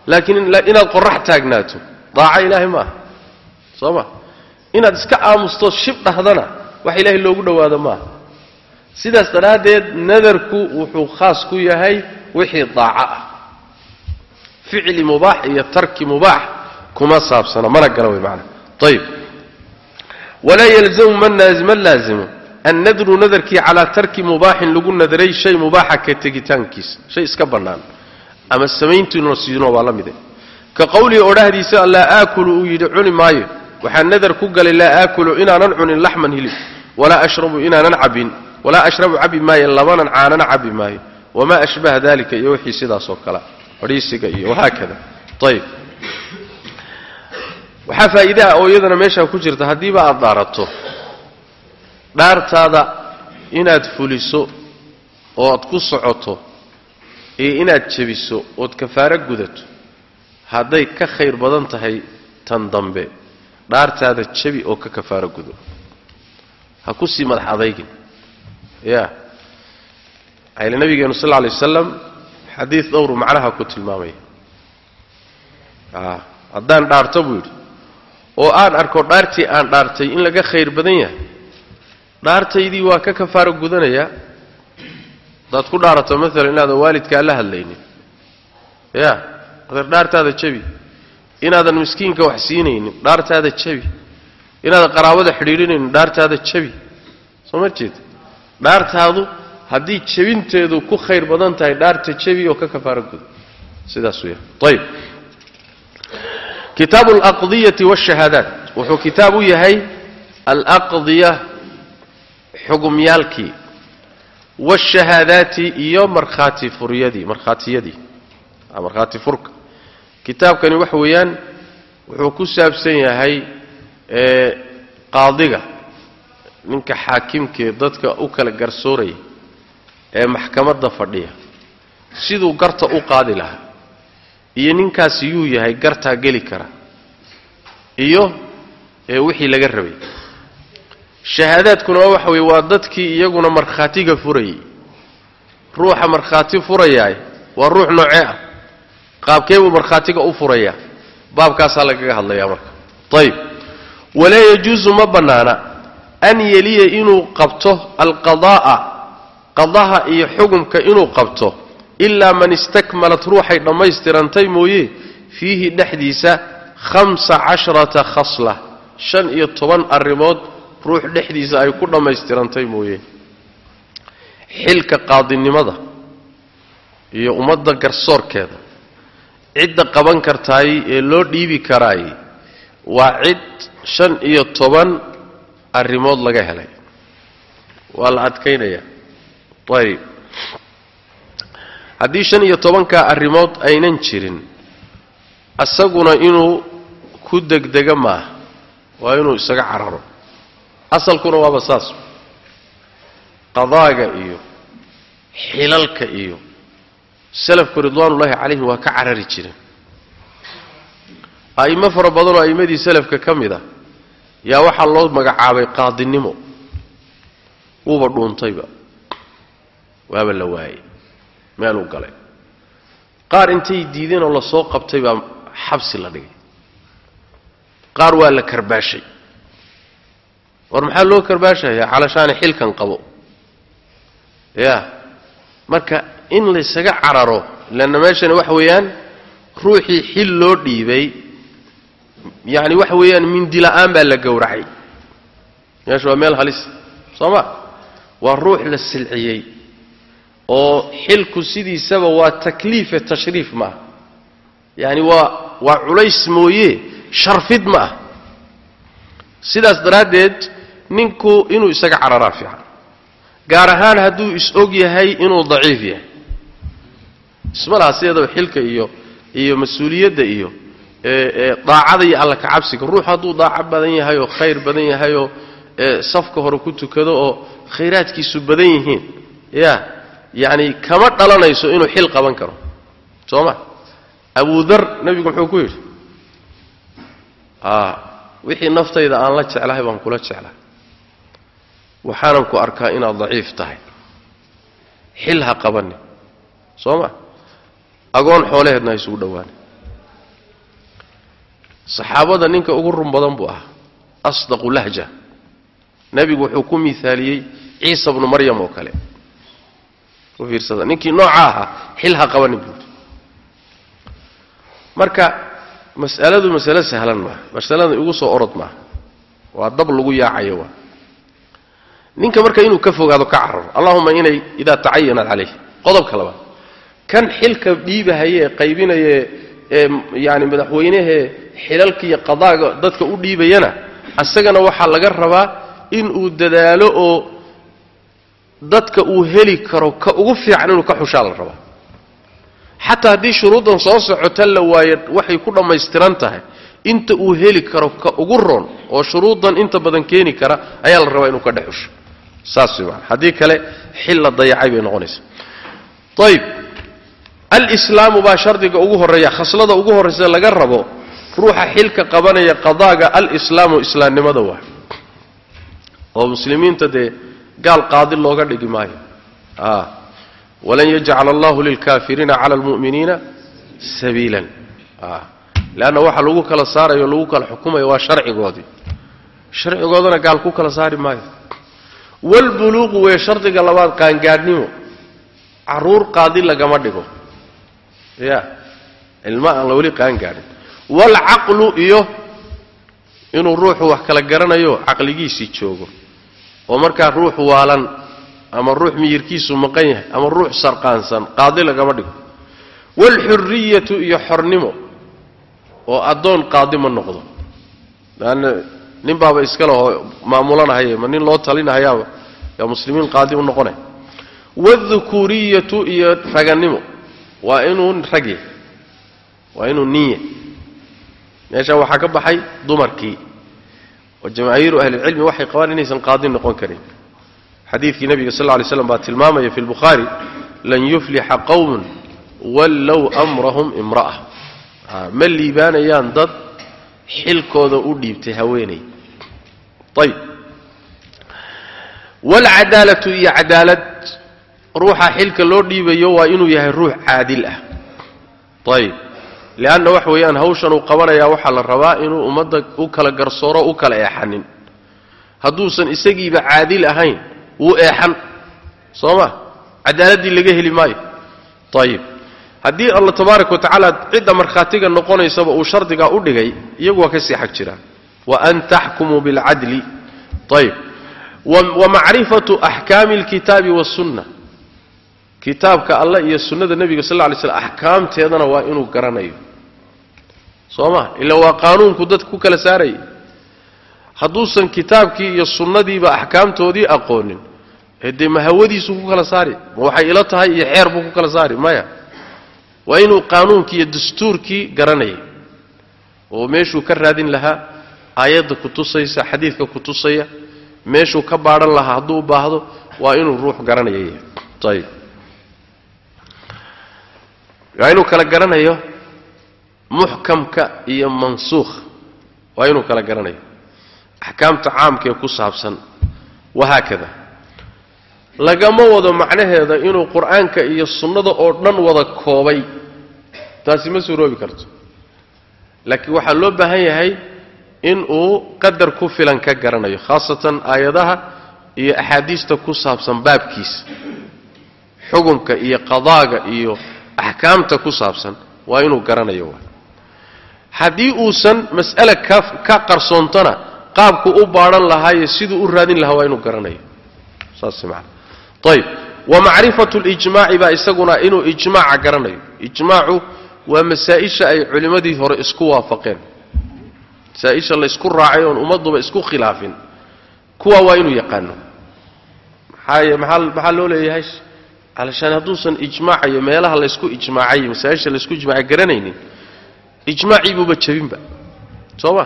Laakiin inaad qorax taagnaato daaco ilaahay ma aha soo ma inaad iska aamusto shib dhahdana wax ilaahay loogu dhowaado maaha. Sidaas daraaddeed nadarku wuxuu khaas ku yahay wixii daaco ah. Ficli mubaax iyo tarki mubaax kuma saabsana mana gala way macana ayib walaa yalzamu ma laazimo annadru nadarkii calaa tarki mubaaxin lagu nadaray shay mubaaxa ka tegitaankiisa shay iska bannaan. Ama samayntiinoo siino waa la mide ka qowlihi odhahdiisa laa aakulu uu yidhi cuni maayo waxaa nadar ku galay laa aakulu inaanan cunin laxman hilib walaa ashrabu inaanan cabin walaa ashrabu cabi maayo labanan caanana cabi maayo wamaa ashbaha dalika iyo wixii sidaasoo kale fadhiisiga iyo wahaakada ayib waxaa faa'iide ah oo iyadana meeshaa ku jirta haddiiba aad dhaarato dhaartaada inaad fuliso oo aad ku socoto iyo inaad jebiso ood kafaaro gudato hadday ka khayr badan tahay tan dambe dhaartaada jebi oo ka kafaaro gudo. Ha ku sii madax adaygin ya ayla nabigeenu sal alay wasalam xadiid dhowru macnaha ku tilmaamaya haddaan dhaarto buu yidhi. Oo aan arko dhaartii aan dhaartay in laga khayr badan yahay. Dhaartaydii waa ka kafaaro gudanayaa haddaad ku dhaarato maalan inaadan waalidkaa la hadlaynin. Ya. Adeer dhaartaada jebi inaadan miskiinka wax siinaynin dhaartaada jebi inaadan qaraabada xidhiidhinaynin dhaartaada jebi soo ma jeed? Dhaartaadu haddii jebinteedu ku khayr badan tahay dhaarta jebi oo ka kafaaro guda sidaas weya ayib kitaabu alaqdiyati waashahaadaat wuxuu kitaab u yahay alaqdiya xugumyaalkii waashahaadaati iyo markhaati furyadii. Markhaatiyadii. Markhaati furka kitaabkani waxa weeyaan wuxuu ku saabsan yahay qaadiga ninka xaakimkee dadka u kala garsooraya ee maxkamadda fadhiya. Siduu garta u qaadi lahaa iyo ninkaasi yuu yahay gartaa geli kara iyo wixii laga rabay. Shahaadaadkuna waxa weye waa dadkii iyaguna markhaatiga furayay ruuxa markhaati furayaay waa ruux noocee ah qaabkee buu markhaatiga u furayaa baabkaasaa lagaga hadlayaa marka. Ayib walaa yajuusu ma bannaana an yeliya inuu qabto alqadaa'a qadaha iyo xugumka inuu qabto ilaa man istakmalat ruuxay dhammaystirantay mooye fiihi dhexdiisa hamsa casharata khasla shan iyo toban arrimood ruux dhexdiisa ay ku dhammaystirantay mooye. Xilka qaadinimada iyo ummadda garsoorkeeda cidda qaban kartaay ee loo dhiibi karaay waa cid shan iyo toban arrimood laga helay. Waa la adkaynaya. Ayib haddii shan iyo tobankaa arrimood aynan jirin isaguna inuu ku degdega maaha waa inuu isaga cararo. Asalkuna waaba saas. Qadaaga iyo xilalka iyo salafku ridwaanullaahi calayhim waa ka carari jireen a'imo fara badanoo a'immadii salafka ka mid a yaa waxaa loo magacaabay qaadinimo. Wuuba dhuuntayba. Waaba la waayey meeluu galay. Qaar intay diideen oo la soo qabtay baa xabsi la dhigay. Qaar waa la karbaashay. War maxaa loo karbaashaya calashaani xilkan qabo. Ya marka in laysaga cararo leanna meeshani waxa weeyaan ruuxii xil loo dhiibay. Yacni waxa weeyaan mindila'aan baa la gowracay. Meesha waa meel halis soo ma? Waa ruux la silciyey oo xilku sidiisaba waa takliife tashriif ma ah. Yacani waa waa culays mooye sharfid ma ah. Sidaas daraaddeed ninku inuu isaga cararaa fiican gaar ahaan hadduu is-og yahay inuu daciif yahay isma laha sideedaba xilka iyo iyo mas'uuliyadda iyo daacada iyo alla kacabsiga. Ruux hadduu daaco badan yahay oo khayr badan yahay oo safka hore ku tukado oo khayraadkiisu badan yihiin ya yacni kama dhalanayso inuu xil qaban karo. Soo ma? Abudar nebigu muxuu ku yidhi wixii naftayda aan la jeclahay baan kula jeclahay. Waxaanan ku arkaa inaad daciif tahay. Xil ha qabanin. Soo ma agoon xoolaheedna ha isugu dhowaana saxaabada ninka ugu run badan buu ahaa asdaqu lahja. Nebigu wuxuu ku miaaliyey ciisa bnu maryam oo kale. U fiirsada ninkii nooca ahaa xil ha qabanin buui marka mas'aladu masale sahlan maaha masalada igu soo orod maaha. Waa dab lagu yaacayo waa. Ninka marka inuu ka fogaado ka cararo allahuma inay idaa tacayanat calayh qodobka labaad kan xilka dhiibahaya ee qaybinaya ee yaani madaxweynehee xilalka iyo qadaaga dadka u dhiibayana asagana waxaa laga rabaa in uu dadaalo oo dadka uu heli karo ka ugu fiican inuu ka xushaa la rabaa. Xataa haddii shuruuddan soo socota la waayo waxay ku dhammaystiran tahay inta uu heli karo ka ugu roon oo shuruuddan inta badan keeni kara ayaa la rabaa inuu ka dhex xusho. Saas way maana haddii kale xil la dayacay bay noqonaysaa. Ayib alislaamu baa shardiga ugu horreeya khaslada ugu horraysa laga rabo ruuxa xilka qabanaya qadaaga alislaamu islaamnimada waa. Oo muslimiinta dee gaal qaadi looga dhigi maayo. Walan yajcala allahu lilkaafiriina cala almu'miniina sabiilan. Leanna waxa lagu kala saarayo lagu kala xukumayo waa sharcigoodii sharcigoodana gaal ku kala saari maayo. Walbuluuqu wee shardiga labaad qaangaadhnimo. Caruur qaadi lagama dhigo ya. Ilma aan la weli qaangaadhin waalcaqlu iyo inuu ruuxu wax kala garanayo caqligiisii joogo. Oo markaa ruux waalan ama ruux miyirkiisu maqan yahay ama ruux sarqaansan qaadi lagama dhigo. Waalxuriyatu iyo xornimo oo addoon qaadi ma noqdo. Laanna nin baaba iska lehoo maamulanahaya ma nin loo talinahayaaba yaa muslimiin qaadi u noqonay. Waaldukuuriyatu iyo raganimo waa inuu rag yahay waa inuu nin yahay meeshaan waxaa ka baxay dumarkii. Oo jamaahiiru ahlilcilmi waxay qabaan inaysan qaadi noqon karin. Xadiidkii nebiga sal lla lay slam baa tilmaamaya fi lbukhaari lan yuflixa qowmun wallow amrahum imra'a ma liibaanayaan dad xilkooda u dhiibtay haweenay ayib waalcadaalatu iyo cadaalad ruuxa xilka loo dhiibayo waa inuu yahay ruux caadil ah. Ayib leanna wax weeyaan hawshan uu qabanayaa waxaa la rabaa inuu ummadda u kala garsooro u kala eexanin. Hadduusan isagiiba caadil ahayn wuu eexan. Soo ma cadaaladdii laga heli maayo. Ayib haddii alla tabaaraka wa tacaala cidda markhaatiga noqonaysaba uu shardigaa u dhigay iyagu waa ka sii xag jiraan. Wa an taxkumuu bilcadli ayib wa macrifatu axkaami alkitaabi wasunna kitaabka allah iyo sunnada nebiga sal lla lay slam axkaamteedana waa inuu garanayo. Soo ma? Ila waa qaanuunku dadka ku kala saarayay hadduusan kitaabkii iyo sunnadiiba axkaamtoodii aqoonin dee ma hawadiisuu ku kala saari ma waxay ila tahay iyo xeer buu ku kala saari maya. Waa inuu qaanuunkii iyo dastuurkii garanayay. Oo meeshuu ka raadin lahaa aayadda ku tusaysa xadiidka ku tusaya meeshuu ka baadhan lahaa hadduu u baahdo waa inuu ruux garanaya yahay ayib waa inuu kala garanayo muxkamka iyo mansuukha waa inuu kala garanayo. Axkaamta caamka ee ku saabsan wahaakada lagama wado macnaheeda inuu qur'aanka iyo sunnada oo dhan wada koobay. Taasi ma suuroobi karto. Laakiin waxaa loo baahan yahay inuu qadar ku filan ka garanayo khaasatan aayadaha iyo axaadiista ku saabsan baabkiisa. Xukunka iyo qadaaga iyo axkaamta ku saabsan waa inuu garanayo haddii uusan mas'ale ka qarsoontona qaabku u baadhan lahaayo siduu u raadin lahaa waa inuu garanayo. Saas ayib wa macrifatu lijmaaci baa isaguna inuu ijmaaca garanayo. Ijmaacu waa masaa-isha ay culimmadii hore isku waafaqeen. Masaa-isha laysku raacay oon ummadduba isku khilaafin. Kuwa waa inuu yaqaano. Maxaa loo leeyahay alashaan hadduusan ijmaaca iyo meelaha laysku ijmaacay masaa-isha laysku ijmaacay garanaynin. Ijmaacii buuba jebinba. Soo ma?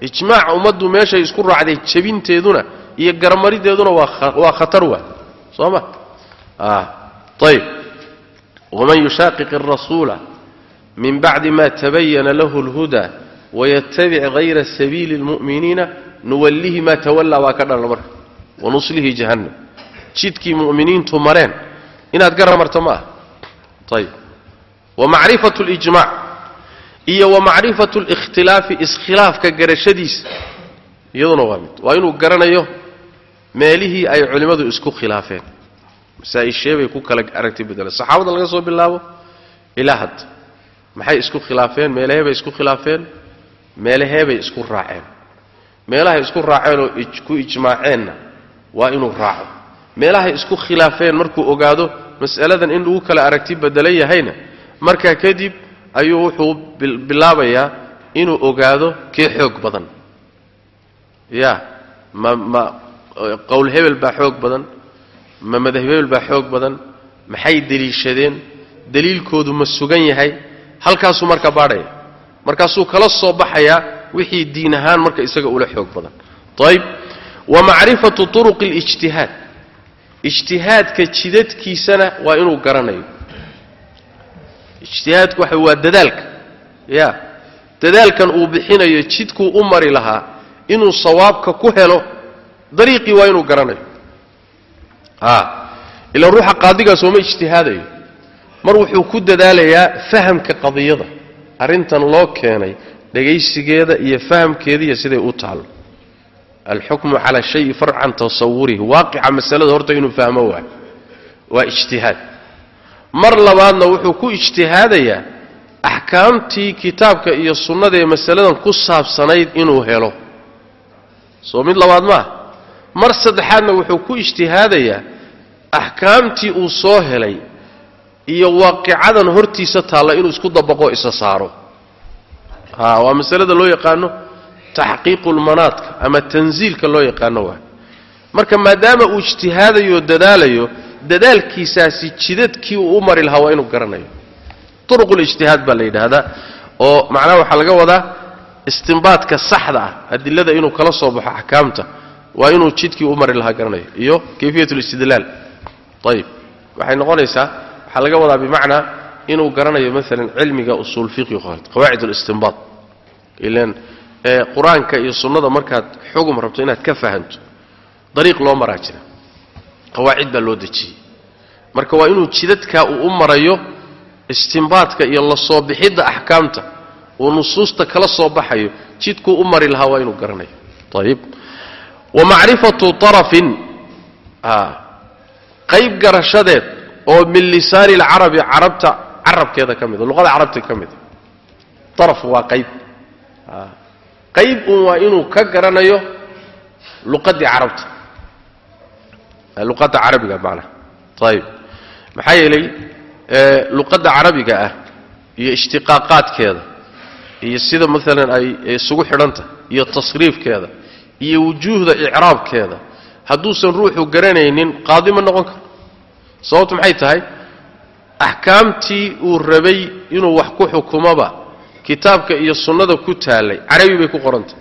Ijmaaca ummaddu meeshay isku raacday jebinteeduna iyo garamarideeduna waa khatar waa. Soo ma? Ayib waman yushaaqiq arasuula min bacdi ma tabayana lahu اlhuda wayatabic hayra sabiili اlmu'miniina nuwallihi ma tawallaa waa ka dhalna marka. Wanuslihi jahannam. Jidkii mu'miniintu mareen inaad gara marto maaha. Wa macrifatu lijmaac iyo wa macrifatu lkhtilaafi iskhilaafka garashadiisa iyaduna waa mid. Waa inuu garanayo meelihii ay culimmadu isku khilaafeen. Masaaisheebay ku kala aragti bedelen saxaabada laga soo bilaabo ilaa hadda maxay isku khilaafeen? Meelaheebay isku khilaafeen. Meelahee bay isku raaceen. Meelahay isku raaceenoo ku ijmaaceenna waa inuu raaco. Meelahay isku khilaafeen markuu ogaado mas'aladan in lagu kala aragti bedelan yahayna markaa kadib ayuu wuxuu bilaabayaa inuu ogaado kee xoog badan. Ya ma ma qowl hebel baa xoog badan ma madahab hebel baa xoog badan maxay deliishadeen daliilkoodu ma sugan yahay halkaasuu marka baadhaya. Markaasuu kala soo baxayaa wixii diin ahaan marka isaga ula xoog badan. Ayb wa macrifatu turuqi اlijtihaad ijtihaadka jidadkiisana waa inuu garanayo. Ijtihaadku waxa waa dadaalka. Ya. Dadaalkan uu bixinayo jidkuu u mari lahaa inuu sawaabka ku helo dariiqii waa inuu garanayo. Ilan ruuxa qaadigaas ooma ijtihaadayo. Mar wuxuu ku dadaalayaa fahamka qadiyada arrintan loo keenay dhegaysigeeda iyo fahamkeeda iyo siday u taalo alxukmu cala shayi farcan tasawurihi waaqica masalada horta inuu fahmo waayo waa ijtihaad mar labaadna wuxuu ku ijtihaadayaa axkaamtii kitaabka iyo sunnada ee masaladan ku saabsanayd inuu helo soo mid labaad maaha mar saddexaadna wuxuu ku ijtihaadayaa axkaamtii uu soo helay iyo waaqicadan hortiisa taalla inuu isku dabaqo isa saaro ha waa masalada loo yaqaano taxqiiqu lmanaadka ama tansiilka loo yaqaano waay marka maadaama uu ijtihaadayo dadaalayo dadaalkiisaasi jidadkii uu u mari lahaa waa inuu garanayo turuqulijtihaad baa la yidhaahdaa oo macnaha waxaa laga wadaa istimbaadka saxda ah adilada inuu kala soo baxo axkaamta waa inuu jidkii u mari lahaa garanayo iyo kayfiyat listidlaal ayib waxay noqonaysaa waxaa laga wadaa bimacnaa inuu garanayo maalan cilmiga usuul fiqi qawaacid listinbaad ilan ee qur'aanka iyo sunnada markaad xugum rabto inaad ka fahanto dariiq loo maraa jira qawaacid baa loo dejiyey marka waa inuu jidadkaa uu u marayo istimbaadka iyo la soo bixidda axkaamta uu nusuusta kala soo baxayo jidkuu u mari lahaa waa inuu garanayo. Ayib wa macrifatu arafin qayb garashadeed oo min lisaani alcarabi carabta carabkeeda ka mida luqada carabta ka mida araf waa qayb qayb un waa inuu ka garanayo luqadii carabta. Luqadda carabiga macnaha. Ayib maxaa yeelay luqadda carabiga ah iyo ishtiqaaqaadkeeda iyo sida maalan ay isugu xidhanta iyo tasriifkeeda iyo wujuuhda icraabkeeda hadduusan ruuxu garanaynin qaadi ma noqon karo. Sababtu maxay tahay? Axkaamtii uu rabay inuu wax ku xukumoba kitaabka iyo sunnada ku taallay carabi bay ku qorantah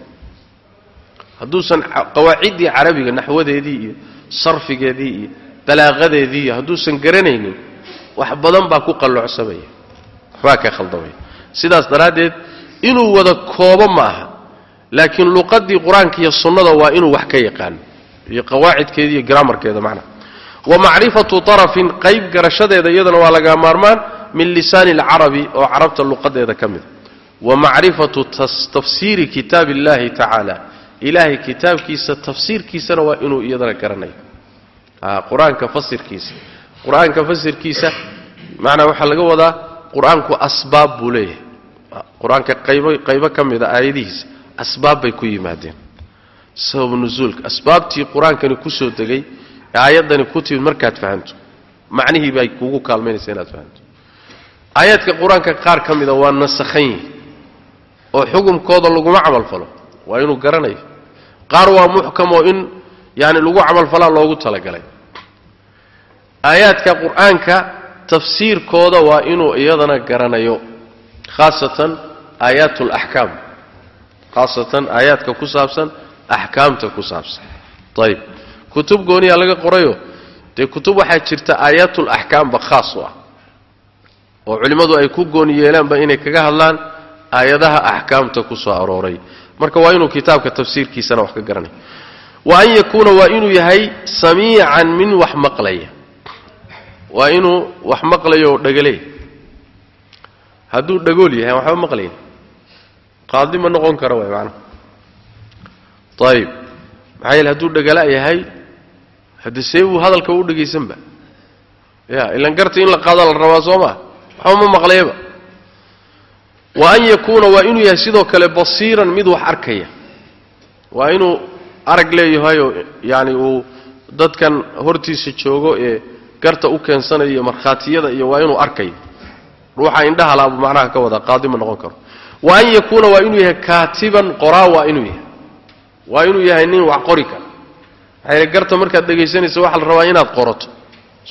hadduusan qawaaciddii carabiga naxwadeedii iyo sarfigeedii iyo balaaqadeedii iyo hadduusan garanaynin wax badan baa ku qalloocsamaya waxbaa ka khaldamaya sidaas daraaddeed inuu wada koobo ma aha laakiin luqadii qur'aanka iyo sunnada waa inuu wax ka yaqaano iyo qawaacidkeeda iyo graamarkeeda macnaha wa macrifatu arafin qayb garashadeeda iyadana waa laga maarmaan min lisaani alcarabi oo carabta luqadeeda ka mida wa macrifatu tafsiiri kitaab illahi tacaala. Ilaahay kitaabkiisa tafsiirkiisana waa inuu iyadana garanayo qur'aanka fasirkiisa. Qur'aanka fasirkiisa macnaa waxaa laga wadaa qur'aanku asbaab buu leeyahay. Qur'aanka qaybo ka mida aayadihiisa asbaab bay ku yimaadeen. Sababu nusuulka asbaabtii qur'aankani ku soo degay ee aayaddani ku timid markaad fahanto. Macnihii bay kaalmaynaysa inaad fahanto. Aayaadka qur'aanka qaar ka mida waa nasakhan yihiin oo xukumkooda laguma camalfalo waa inuu garanayo. Qaar waa muxkam oo in yaani lagu camalfalaa loogu talagalay. Aayaadka qur'aanka tafsiirkooda waa inuu iyadana garanayo khaasatan aayaat alaxkaam khaasatan aayaadka ku saabsan axkaamta ku saabsan. Ayib kutub gooniyaa laga qorayo? Dee kutub waxaa jirta aayaatul axkaamba khaas u ah. Oo culimmadu ay ku gooni yeelaanba inay kaga hadlaan aayadaha axkaamta ku arooray. Marka waa inuu kitaabka tafsiirkiisana wax ka garanay wa an yakuuna waa inuu yahay samiican min wax maqlaya. Waa inuu wax maqlayo oo dhagaleey hadduu dhagool yahay waxba maqlayn. Qaadi ma noqon karo way macnaha ayib maxaa yeele hadduu dhagala yahay hadde see buu hadalka u dhegaysanba ya ilan garta in la qaada la rabaa soo maa waxba ma maqlayaba wa an yakuuna waa inuu yahay sidoo kale basiiran mid wax arkaya. Waa inuu arag leeyahayoo yaani uu dadkan hortiisa joogo ee garta u keensanayo iyo markhaatiyada iyo waa inuu arkayo ruuxa indhaha laabuu macnaha ka wadaa qaadi ma noqon karo. Wa an yakuuna waa inuu yahay kaatiban qoraa waa inuu yahay. Waa inuu yahay nin wax qori kara. Maxaa garta markaad dhegaysanaysa waxaa la rabaa inaad qorato.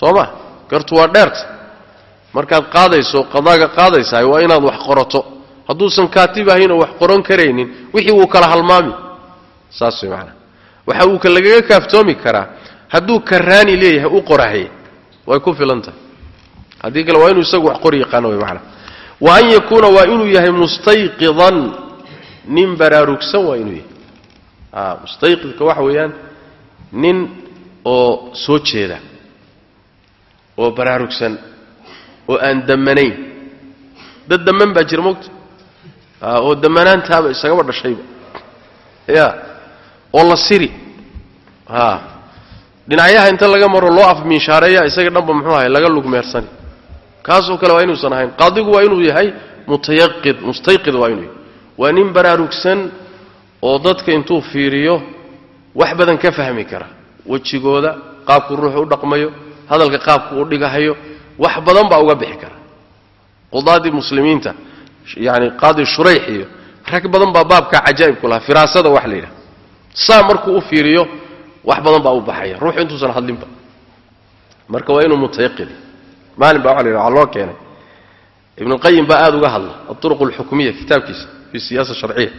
Soo ma? Gartu waa dheerta markaad qaadayso qadaaga qaadaysahay waa inaad wax qorato. Hadduusan kaatib ahayn oo wax qoran karaynin wixii wuu kala halmaami. Saas way macnaha waxa uu lagaga kaaftoomi karaa hadduu karaani leeyahay u qorahaye way ku filan tahay haddii kale waa inuu isagu wax qori yaqaano way macnaha wa an yakuuna waa inuu yahay mustayqidan nin baraarugsan waa inuu yahay. A mustayqidka waxa weeyaan nin oo soo jeeda oo baraarugsan oo aan dammanayn. Dad damman baa jira mogta oo dammanaantaaba isagaba dhashayba ya oo la siri. Dhinacyaha inta laga maro loo afmiinshaareeya isaga dhanba muxuu ahay laga lugmeersani. Kaasoo kale waa inuusan ahayn. Qaadigu waa inuu yahay mutayaqid mustayqid waa inuu yahay. Waa nin baraarugsan oo dadka intuu fiiriyo wax badan ka fahmi kara. Wejigooda qaabku ruuxu u dhaqmayo hadalka qaabku u dhigahayo wax badan baa uga bixi kara. Qudaadii muslimiinta yani qaadi shurayx iyo rag badan baa baabkaa cajaa'ibku lahaa firaasada wax la yidhaha saa markuu u fiiriyo wax badan baa u baxaya. Ruuxu intuusan hadlinba. Marka waa inuu mutayaqidi maalin baa waxa la yidhaha waxaa loo keenay. Ibnuqayim baa aada uga hadla aduruq alxukmiya kitaabkiisa fi siyaasa sharciya.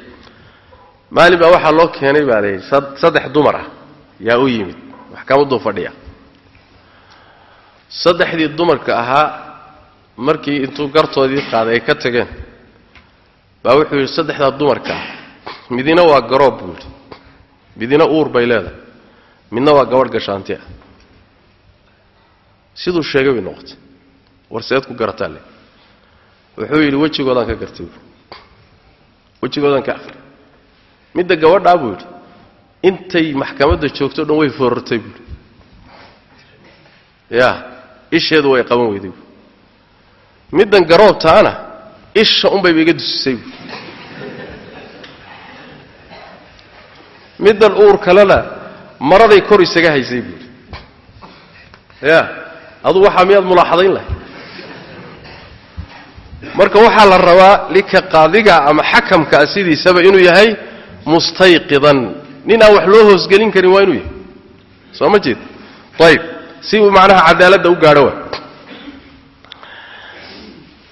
Maalin baa waxaa loo keenay baa la yidhi saddex dumar ah yaa u yimid maxkamaduu fadhiya saddexdii dumarka ahaa markii intuu gartoodii qaaday ay ka tageen baa wuxuu yidhi saddexdaa dumarka ah midina waa garoob buu yidhi. Midina uur bay leedahay midna waa gabadh gashaanti ah siduu sheegay bay noqotay. War seed ku garataa le. Wuxuu yidhi wejigoodaan ka gartay buui wejigoodaan ka aqri midda gabadhaa buu yidhi intay maxkamadda joogto o dhan way foorartay buuhi ya isheedu way qaban weyday buui middan garoobtaana isha unbayba iga dusisay. Buui middan uur kalena maraday kor isaga haysay. Buuhi ya adu waxaa miyaad mulaaxadayn lahay marka waxaa la rabaa ninka qaadiga ama xakamkaa sidiisaba inuu yahay mustayqidan. Nin aan wax loo hoosgelin karin waa inuu yahay. Soo ma jeed? Ayib si uu macnaha cadaaladda u gaadho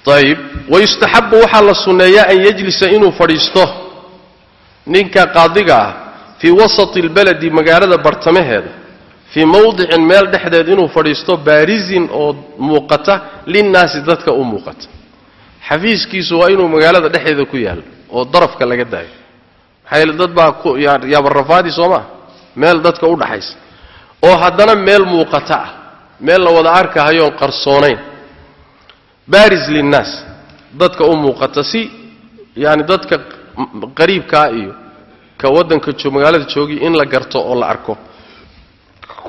waa ayib waxaa la sunneeyaa an yajlisa inuu fadhiisto ninka qaadiga ah fii wasati اlbaladi magaalada bartamaheeda fii mawdicin meel dhexdeed inuu fadhiisto baarizin oo muuqata linnaasi dadka u muuqata. Xafiiskiisu waa inuu magaalada dhexdeeda ku yaallo oo darafka laga daayo. Maxaa yeele dad baa yaabarafaadi soo maa meel dadka u dhaxaysa oo haddana meel muuqata ah meel la wada arkahayoon qarsoonayn. Baris linnaas dadka u muuqata si yaani dadka qariibkaa iyo ka waddanka magaalada joogi in la garto oo la arko.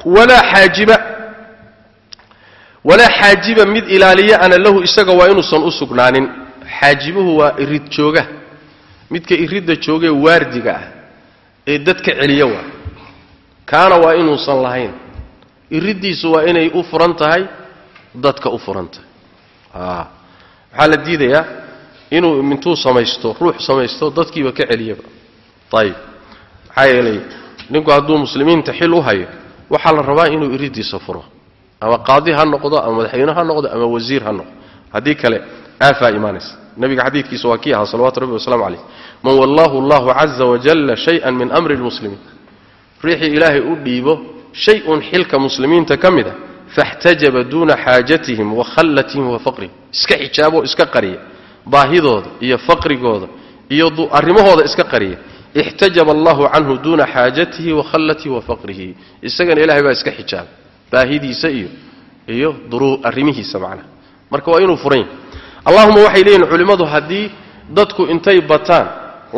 Walaa xaajiba walaa xaajiba mid ilaaliya ana lahu isaga waa inuusan u sugnaanin. Xaajibuhu waa irid jooga. Midka iridda joogee waardiga ah ee dadka celiya waa kaana waa inuusan lahayn. Iriddiisu waa inay u furan tahay dadka u furan tahay. Waxaa la diidayaa inuu mintuu samaysto ruux samaysto dadkiiba ka celiyaba ayib maxaa yeelay ninku hadduu muslimiinta xil u hayo waxaa la rabaa inuu iriddiisa furo. Ama qaadi ha noqdo ama madaxweyne ha noqdo ama wasiir ha noqdo. Haddii kale aafaa imaanaysa. Nabiga xadiidkiisa waa kii ahaa salawatu rabbi waslamu calayh man wallaahu allahu caza wajalla shay-an min amri lmuslimiin riixii ilaahay u dhiibo shay-un xilka muslimiinta ka mid a faxtajaba duuna xaajatihim wa khallatihim wa faqrihim iska xijaabo iska qariya. Baahidooda iyo faqrigooda iyo arrimahooda iska qariya. Ixtajaba allahu canhu duuna xaajatihi wa khallatihi wa faqrihi. Isagana ilahay baa iska xijaaba baahidiisa iyo iyo arrimihiisa macnaha. Marka waa inuu furan yahy allahuma waxay leeyihiin culimmadu haddii dadku intay bataan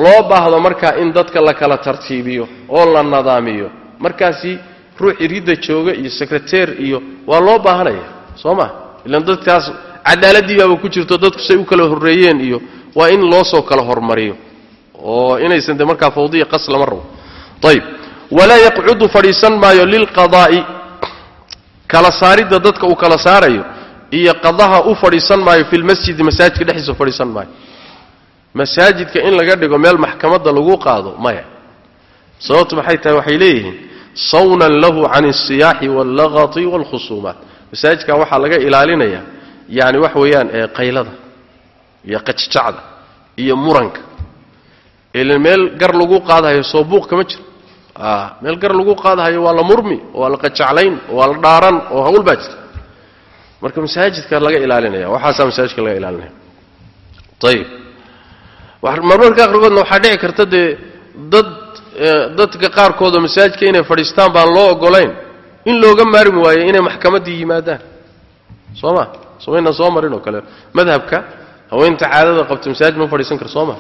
loo baahdo markaa in dadka la kala tartiibiyo oo la nadaamiyo. Markaasi ruux iridda jooga iyo sekreteer iyo waa loo baahanaya soo ma? Ilan dadkaas cadaaladii baaba ku jirto dadku say u kala horreeyeen iyo waa in loo soo kala hormariyo. Oo inaysan de markaa fawdiya qas lama rabo. Ayib walaa yaqcudu fadhiisan maayo lilqadaa'i kala saaridda dadka uu kala saarayo iyo qadaha u fadhiisan maayo fi lmasjidi masaajidka dhexdiisa fadhiisan maayo masaajidka in laga dhigo meel maxkamadda lagu qaado maya. Sababtu maxay tahay? Waxay leeyihiin sawnan lahu can alsiyaaxi wallaqati waalkhusuumaat masaajidkan waxaa laga ilaalinayaa yani wax weeyaan ee qaylada iyo qajjacda iyo muranka. Ilan meel gar lagu qaadahayo soo buuq kama jiro. Meel gar lagu qaadahayo waa la murmi waa la qajaclayn waa la dhaaran oo hawl baa jirta. Marka masaajidka laga ilaalinaya waxaasaa masaajidka laga ilaalinaya. Ayib marmarka qaarkoodna waxaa dhici karta dee dad dadka qaarkoodoo masaajidka inay fadhiistaan baan loo ogolayn in looga maarmi waayo inay maxkamaddii yimaadaan. Soo ma? Somaynan soo marin oo kale. Madhabka haweenta caadada qabta masaajid ma fadhiisan karo soo ma?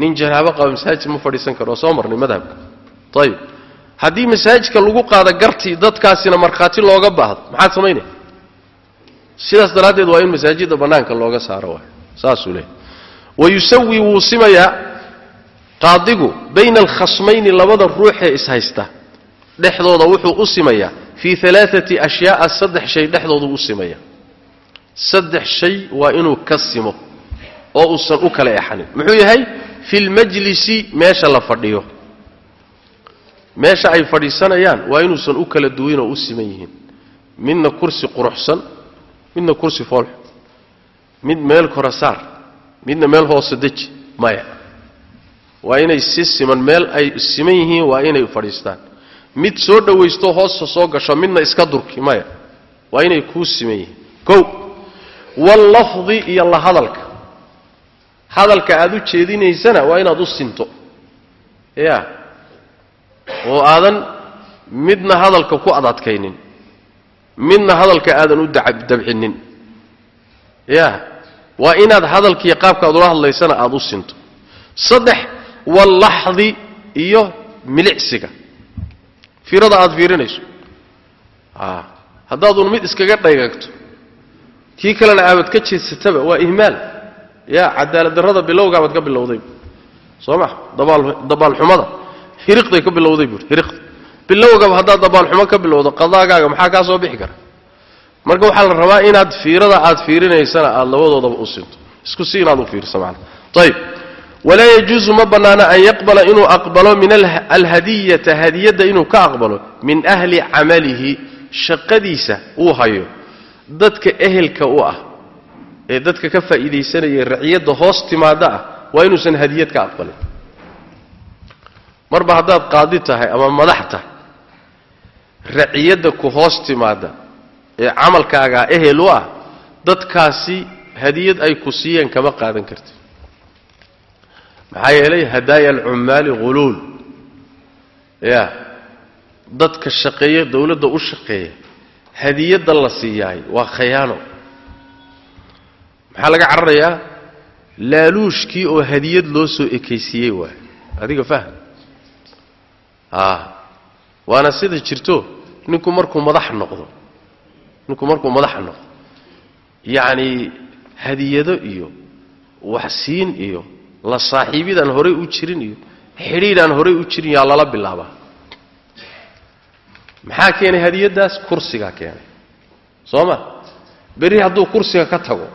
Nin janaabo qaba masaajid ma fadhiisan karo waa soo marnay madhabka. Ayib haddii masaajidka lagu qaado gartii dadkaasina markhaati looga baahdo maxaad samaynaya sidaas daraaddeed waa in masaajidda bannaanka looga saaro waay saasuu leehay wayusawi wuu simayaa qaadigu bayna alkhasmayni labada ruuxee ishaysta dhexdooda wuxuu u simayaa fii alaaati ashyaaa saddex shay dhexdoodu u simaya saddex shay waa inuu ka simo oo uusan u kala exanin muxuu yahay fi lmajlisi meesha la fadhiyo meesha ay fadhiisanayaan waa inuusan u kala duwin oo u siman yihiin midna kursi quruxsan midna kursi foolxu mid meel kora saar midna meel hoose deji maya. Waa inay si siman meel ay siman yihiin waa inay fadhiistaan. Mid soo dhowaysto hoosta soo gasho midna iska durki maya. Waa inay kuu siman yihiin. Kow wallafdi iyo la hadalka. Hadalka aad u jeedinaysana waa inaad u sinto. Ya oo aadan midna hadalka ku adadkaynin. Midna hadalka aadan u dabcinin ya waa inaad hadalkiiyo qaabkaad ula hadlaysana aada u sinto. Saddex wallaxdi iyo milicsiga. Fiirada aad fiirinayso. Haddaadun mid iskaga dhaygagto kii kalena aabad ka jeedsataba waa ihmaal. Ya cadaaladdarrada bilowgaabaad ka bilowday. Soo ma dabaalxumada hiriqday ka bilowday buui hiriqda bilowgaba haddaad dabaalxumo ka bilowdo qadaagaaga maxaa kaa soo bixi kara marka waxaa la rabaa inaad fiirada aad fiirinaysana aad labadoodaba u sinto. Isku si inaad u fiirso man ayb walaa yajuusu ma bannaana an yaqbala inuu aqbalo min alhadiyata hadiyadda inuu ka aqbalo min ahli camalihi shaqadiisa uu hayo dadka ehelka u ah ee dadka ka faa'iidaysanaya raciyadda hoos timaada ah waa inuusan hadiyad ka aqbalin. Marba haddaad qaadi tahay ama madax tahay raciyadda ku hoos timaada ee camalkaagaa ehel u ah dadkaasi hadiyad ay ku siiyeen kama qaadan karti maxaa yeelay hadaaya alcummaali huluul ya dadka shaqeeya dawladda u shaqeeya hadiyadda la siiyaay waa khayaano maxaa laga cararayaa laaluushkii oo hadiyad loo soo ekaysiiyey waay. Adiga fahm a waana sida jirto ninku markuu madax noqdo ninku markuu madax noqdo yacni hadiyado iyo waxsiin iyo la saaxiibidaan horay u jirin iyo xidhiidhaan horay u jirin yaa lala bilaabaa. Maxaa keenay hadiyaddaas? Kursigaa keenay. Soo ma? Berri hadduu kursiga ka tago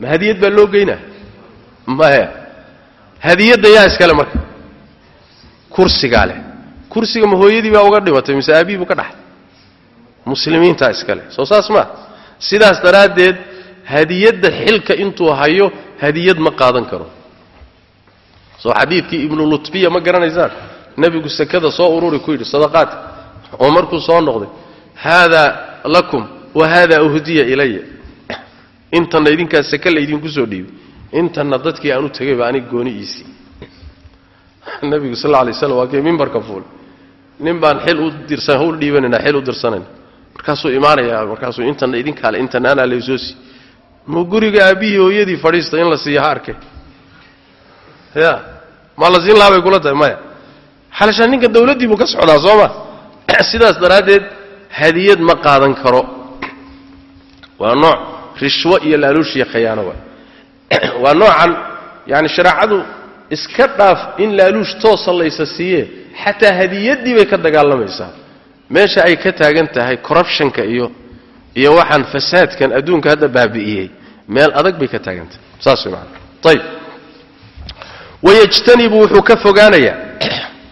ma hadiyad baa loo geynaa? Maya. Hadiyadda yaa iskale marka. Kursigaa leh. Kursiga ma hooyadii baa uga dhimatay mise aabihii buu ka dhaxay muslimiintaa iskale. Soo saas maa sidaas daraaddeed hadiyadda xilka intuu hayo hadiyad ma qaadan karo. Soo xadiidkii ibnu lutbiya ma garanaysaan? Nebigu sekada soo ururi ku yidhi sadaqaadka oo markuu soo noqday haadaa lakum wa haadaa uhdiya ilaya intanna idinkaa seke laydinku soo dhiibay intanna dadkii aan u tegayba anig gooni iisii nebigu sal alay slam waa kii mimbarka fuul. Nin baan xil u dirsan hawl dhiibanayna xil u dirsanayna markaasuu imaanayaa markaasuu intanna idinkaale intanna anaa laysoo sii ma guriga aabbihii hooyadii fadhiista in la siiya ha arkay? Ya maa la siin lahaa bay kula tahay maya. Xalashaan ninka dawladdii buu ka socdaa soo ma? Sidaas daraaddeed hadiyad ma qaadan karo. Waa nooc rishwo iyo laaluushiya khayaano waa. Waa noocan yani shareecadu iska dhaaf in laaluush toosa laysa siiye xataa hadiyaddii bay ka dagaalamaysaa meesha ay ka taagan tahay corruptionka iyo iyo waxaan fasaadkan adduunka hadda baabi'iyey. Meel adag bay ka taagan tahay. Saas way maana ayib wayajtanibu wuxuu ka fogaanayaa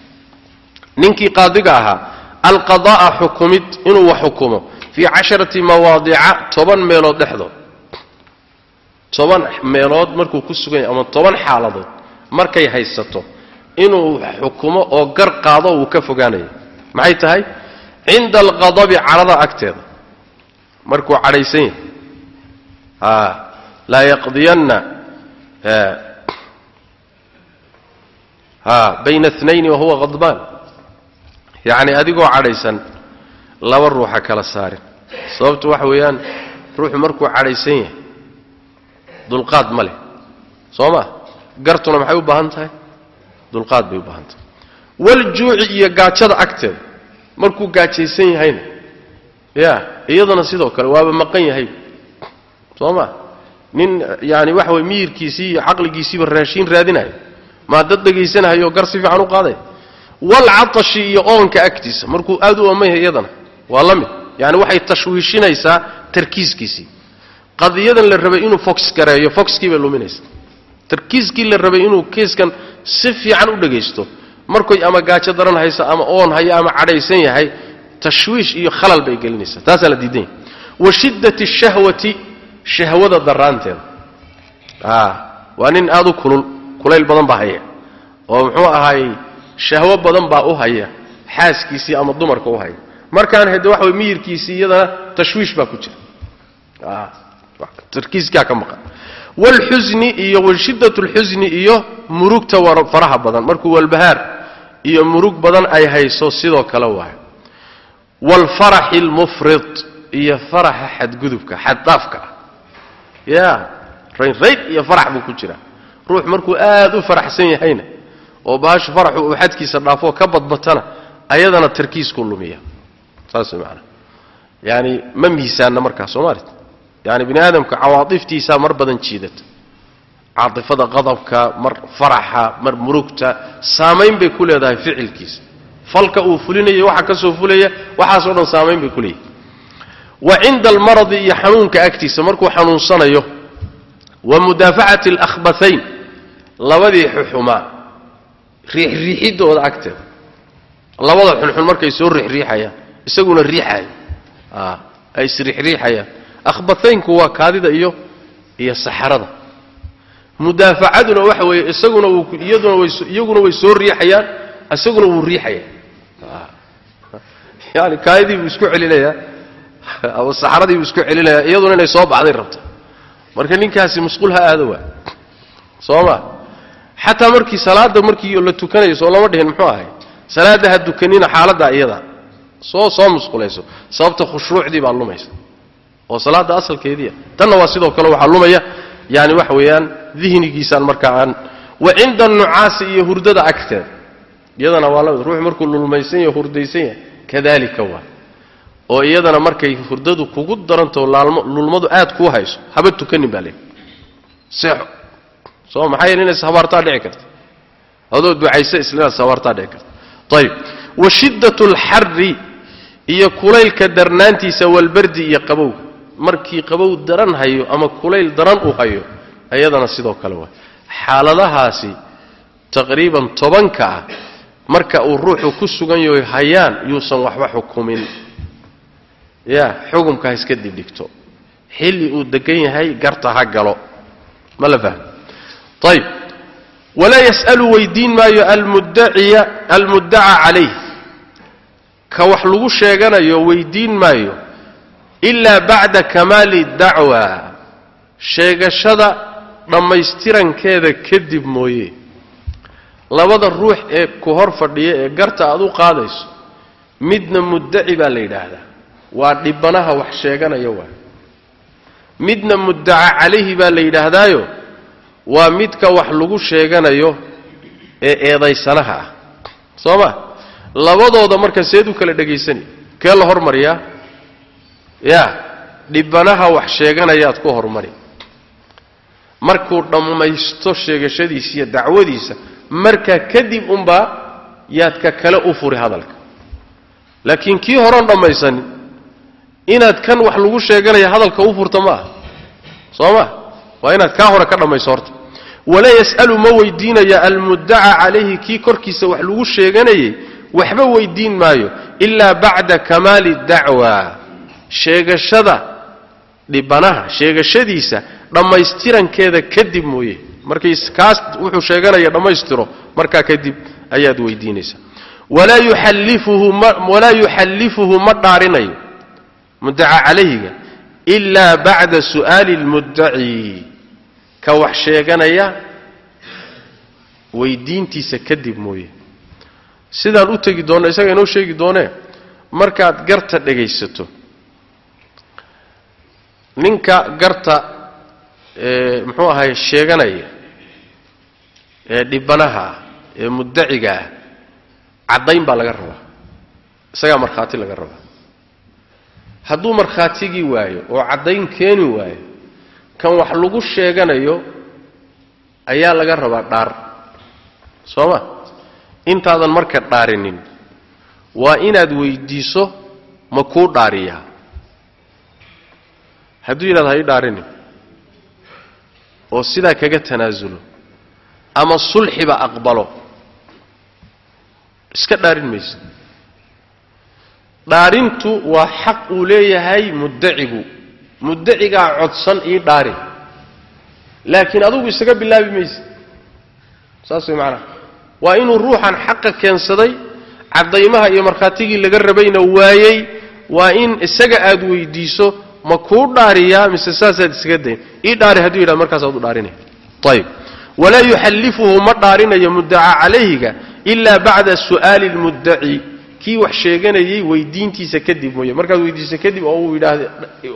ninkii qaadiga ahaa alqada'a xukumid inuu wax xukumo. Fii casharati mawaadica toban meelood dhexdood. Toban meelood markuu ku sugan yahay ama toban xaaladood markay haysato inuu xukumo oo gar qaado wuu ka fogaanaya. Maxay tahay cinda alqadabi cadhada agteeda. Markuu cadhaysan yahay. Laa yaqdiyanna bayna اثnayn wahuwa qadbaan yacni adigoo cadhaysan laba ruuxa kala saarin. Sababtu waxa weeyaan ruuxu markuu cadhaysan yahay dulqaad ma leh. Soo ma? Gartuna maxay u baahan tahay? Dulqaad bay u baahan tahay. Waljuuci iyo gaajada agteeda markuu gaajaysan yahayna ya iyadana sidoo kale waaba maqan yahay. Soo ma nin yaani waxa way miyirkiisii iyo caqligiisiiba raashiin raadinayo. Maa dad dhegaysanahayo gar si fiican u qaaday walcatashi iyo oonka agtiisa. Markuu aad u ooman yahay iyadana waa la mid. Yani waxay tashwiishinaysaa tarkiiskiisii qadiyadan la rabay inuu fox gareeyo foxkii bay luminaysa tarkiiskii la rabay inuu keeskan si fiican u dhegaysto markuy ama gaajo daran hayso ama oon hayo ama cadhaysan yahay tashwiish iyo khalal bay gelinaysaa. Taasaa la diidan wa shiddati shahwati shahwada daraanteeda waa nin aad u kulul kulayl badan baa haya. Oo muxuu ahaayey shahwo badan baa u haya xaaskiisii ama dumarka u haya. Markaan hade waxa way miyirkiisii iyadana tashwiish baa ku jira. Tarkiiskaa ka maqan. Wlxusni iyo washidat lxusni iyo murugta faraha badan. Markuu walbahaar iyo murug badan ay hayso sidoo kale waayo waalfaraxi almufrid iyo faraxa xadgudubka xaddaafka ah ya raynrayn iyo farax buu ku jiraa ruux markuu aad u faraxsan yahayna oo baashu faraxu uu xadkiisa dhaafoo ka badbatana ayadana tarkiisku lumiya. Saas maanaa yaani ma miisaanna markaa soomaalit yani bini aadamka cawaaiftiisaa mar badan jiidata caaifada qadabka mar faraxa mar murugta saamayn bay ku leedahay ficilkiisa falka uu fulinayo waxa ka soo fulaya waxaasoo dhan saamayn bay ku leeyahay wa cinda almaradi iyo xanuunka agtiisa markuu xanuunsanayo wa mudaafacati alakhbathayn labadii xuxumaa riixriixidooda agteeda. Labada xunxun markay soo riixriixayaan isaguna riixayo. Ay isriixriixayaan akhbathaynku waa kaadida iyo iyo saxarada mudaafacaduna waxa weeye isaguna iyaduna iyaguna way soo riixayaan isaguna wuu riixaya yani kaadidii buu isku celinayaa ama saxaradii buu isku celinayaa iyaduna inay soo baxday rabta. Marka ninkaasi musquul ha aado waa. Soo ma? Xataa markii salaada markii la tukanayo soo lama dhihin muxuu ahay? Salaadda ha dukanina xaaladdaa iyada. Soo soo musqulayso sababta khushuucdii baa lumaysa. Oo salaada asalkeediia tanna waa sidoo kale waxaa lumaya yani waxa weeyaan dihnigiisaan markaa aan wa cinda nucaasi iyo hurdada agteeda iyadana waa la mid ruux markuu lulmaysan yaho hurdaysan yahay kadalika waa. Oo iyadana markay hurdadu kugu darantao lulmadu aad kuu hayso haba tukanin baa leey seexo. Soo maxaa yeele inays habaartaa dhici karta? Adoo ducaysa islinaas habaartaa dhici karta. Ayib wa shiddat alxarri iyo kulaylka darnaantiisa walbardi iyo qabowga markii qabow daran hayo ama kulayl daran uu hayo ayadana sidoo kale waa. Xaaladahaasi taqriiban tobanka ah marka uu ruuxu ku sugan yahay hayaan yuusan waxba xukumin. Ya xukumka ha iska dibdhigto xilli uu degan yahay garta ha galo. Ma la fahmo ayib walaa yas'alu weydiin maayo almuddaciya almuddaca calayh. Ka wax lagu sheeganayo weydiin maayo ilaa bacda kamaali dacwa. Sheegashada dhammaystirankeeda kadib mooye. Labada ruux ee ku hor fadhiya ee garta aad u qaadayso midna muddaci baa la yidhaahdaa. Waa dhibanaha wax sheeganaya waa. Midna muddaca calayhi baa la yidhaahdaayo waa midka wax lagu sheeganayo ee eedaysanaha ah. Soo ma? Labadooda marka seed u kala dhegaysanay kee la hormariyaa ya dhibanaha wax sheeganayaad ku hormari. Markuu dhammaysto sheegashadiisa iyo dacwadiisa markaa kadib unbaa yaad ka kale u furi hadalka. Laakiin kii horon dhammaysanin inaad kan wax lagu sheeganaya hadalka u furta ma aha. Soo ma? Waa inaad kaa hore ka dhammayso horta. Walaa yas'alu ma weydiinaya almuddaca calayhi kii korkiisa wax lagu sheeganayay waxba weydiin maayo ilaa bacda kamaali dacwa sheegashada dhibanaha sheegashadiisa dhammaystirankeeda kadib mooye. Markay kaas wuxuu sheeganaya dhammaystiro markaa kadib ayaad weydiinaysaa. Walaa yuxallifuhu ma dhaarinayo muddaca calayhiga ilaa bacda su'aali اlmuddaci ka wax sheeganaya weydiintiisa kadib mooye. Sidaan u tegi doonno isaga inoo sheegi doonee markaad garta dhegaysato ninka garta muxuu ahay sheeganaya ee dhibanaha ah ee muddaciga ah caddayn baa laga rabaa. Isagaa markhaati laga rabaa. Hadduu markhaatigii waayo oo caddayn keeni waayo kan wax lagu sheeganayo ayaa laga rabaa dhaar. Soo ma intaadan marka dhaarinin waa inaad weydiiso ma kuu dhaariyaa hadduu yidhahdo ha ii dhaarinin oo sidaa kaga tanaasulo ama sulxiba aqbalo iska dhaarin mayso dhaarintu waa xaq uu leeyahay muddacigu. Muddacigaa codsan ii dhaari. Laakiin adugu isaga bilaabi mayse saas way macanaha waa inuu ruuxan xaqa keensaday caddaymaha iyo markhaatigii laga rabayna waayey waa in isaga aad weydiiso ma kuu dhaariyaa mise saasaad isaga dayn? ii dhaari hadduu yidhahdo markaasaad u dhaarinaya ayib walaa yuxallifuhu ma dhaarinayo muddaca calayhiga ilaa bacda su'aali lmuddaci kii wax sheeganayay weydiintiisa kadib mooye. Markaad weydiiso kadib oo uu yidhaahdo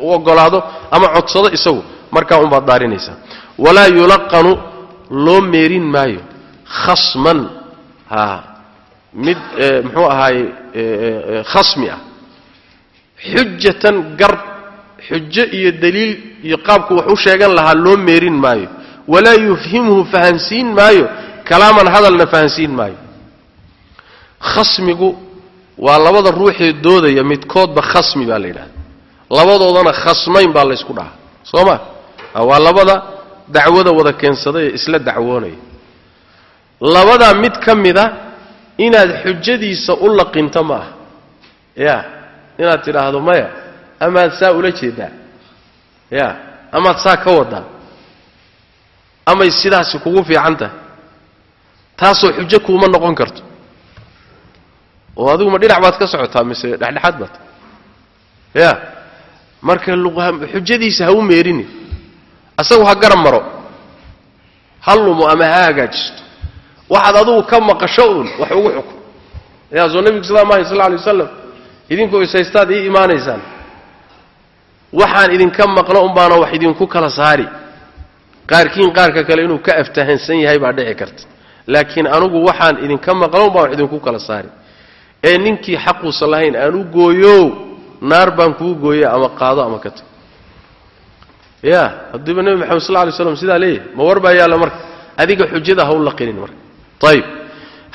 u ogolaado ama codsado isagu markaa unbaad dhaarinaysaa. Walaa yulaqanu loo meerin maayo. Khasman ha mid muxuu ahaaye khasmi ah. Xujatan gar xujo iyo daliil iyo qaabku wax u sheegan lahaa loo meerin maayo. Walaa yufhimhu fahansiin maayo kalaaman hadalna fahansiin maayo. Khasmigu waa labada ruuxee doodaya midkoodba khasmi baa la yidhahda labadoodana khasmayn baa laysku dhahaa. Soo ma? Waa labada dacwada wada keensaday ee isla dacwoonaya. Labadaa mid ka mida inaad xujadiisa u laqinto ma aha ya inaad tidhaahdo maya amaad saa ula jeedaa? Ya amaad saa ka wadaa amay sidaasi kugu fiican tahay taasoo xujo kuuma noqon karto. Oo adigu ma dhinac baad ka socotaa mise dhexdhexaad baad? Ya marka xujadiisa ha u meerini asagu ha garab maro. Ha lumo ama ha hagaajisto. Waxaad adugu ka maqasho uun wax ugu xukun. Yaa soo nebigu sal maahi sal alay wasalam idinkoo ishaystaad ii imaanaysaan waxaan idinka maqlo unbaana wax idinku kala saari. Qaarkiin qaarka kale inuu ka aftahansan yahay baa dhici karta. Laakiin anugu waxaan idinka maqlo unbaan wax idinku kala saari. Ee ninkii xaquusan lahayn aan u gooyo naar baan kuu gooya ama qaado ama ka tag. Ya haddiiba nebi maxamed sal lay slam sidaa leeyahay ma war baa yaalla marka. Adiga xujada ha u laqinin marka. Ayib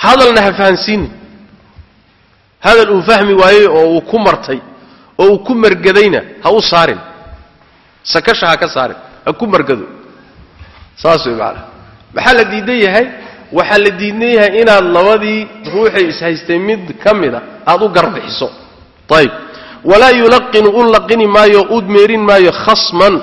hadalna ha fahansiinin. Hadal uu fahmi waayey oo uu ku martay oo uu ku margadayna ha u saarin. Sakasha ha ka saarin ha ku margado. Saas way macanaa maxaa la diidan yahay? Waxaa la diidan yahay inaad labadii ruuxay ishaystay mid ka mida aad u garbixiso. Ayib walaa yulaqinu u laqini maayo u meerin maayo khasman.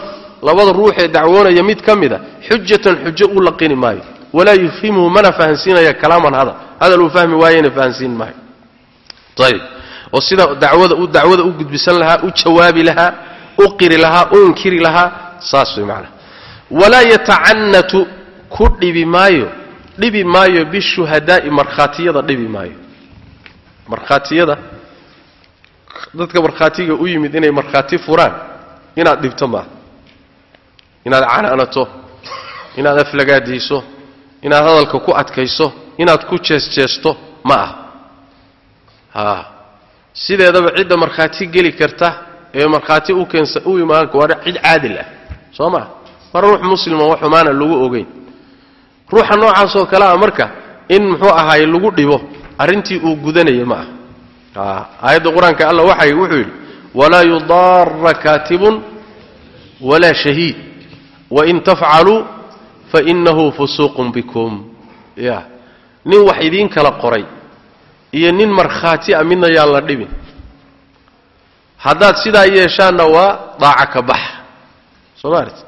Labada ruuxee dacwoonaya mid ka mida xujatan xujo u laqini maayo. Walaa yufhimhu mana fahansiinaya kalaaman hadal. Hadal uu fahmi waayena fahansiin maayo. Ayib oo sida dacwada uu dacwada u gudbisan lahaa u jawaabi lahaa u qiri lahaa u lahaa saas way macnaa walaa yatacanatu ku dhibi maayo dhibi maayo bishuhadaa'i markhaatiyada dhibi maayo. Markhaatiyada dadka markhaatiga u yimid inay markhaati furaan inaad dhibto maaha inaad canaanato inaad aflagaadiiso inaad hadalka ku adkayso inaad ku jeesjeesto ma aha. Ha sideedaba cidda markhaati geli karta ee markhaati u imaan waa cid caadil ah. Soo maa mar ruux muslima wax xumaana lagu ogeyn. Ruuxa noocaasoo kale ah marka in muxuu ahaaye lagu dhibo arrintii uu gudanaya ma aha. Aayadda qur'aanka alla waxay wuxuu yidhi walaa yudaara kaatibun walaa shahiid. Wain tafcaluu fainahu fusuuqun bikum. Ya nin wax idiin kala qoray iyo nin markhaati a midna yaan la dhibin. Haddaad sidaa yeeshaanna waa daaca ka bax. Soo maarti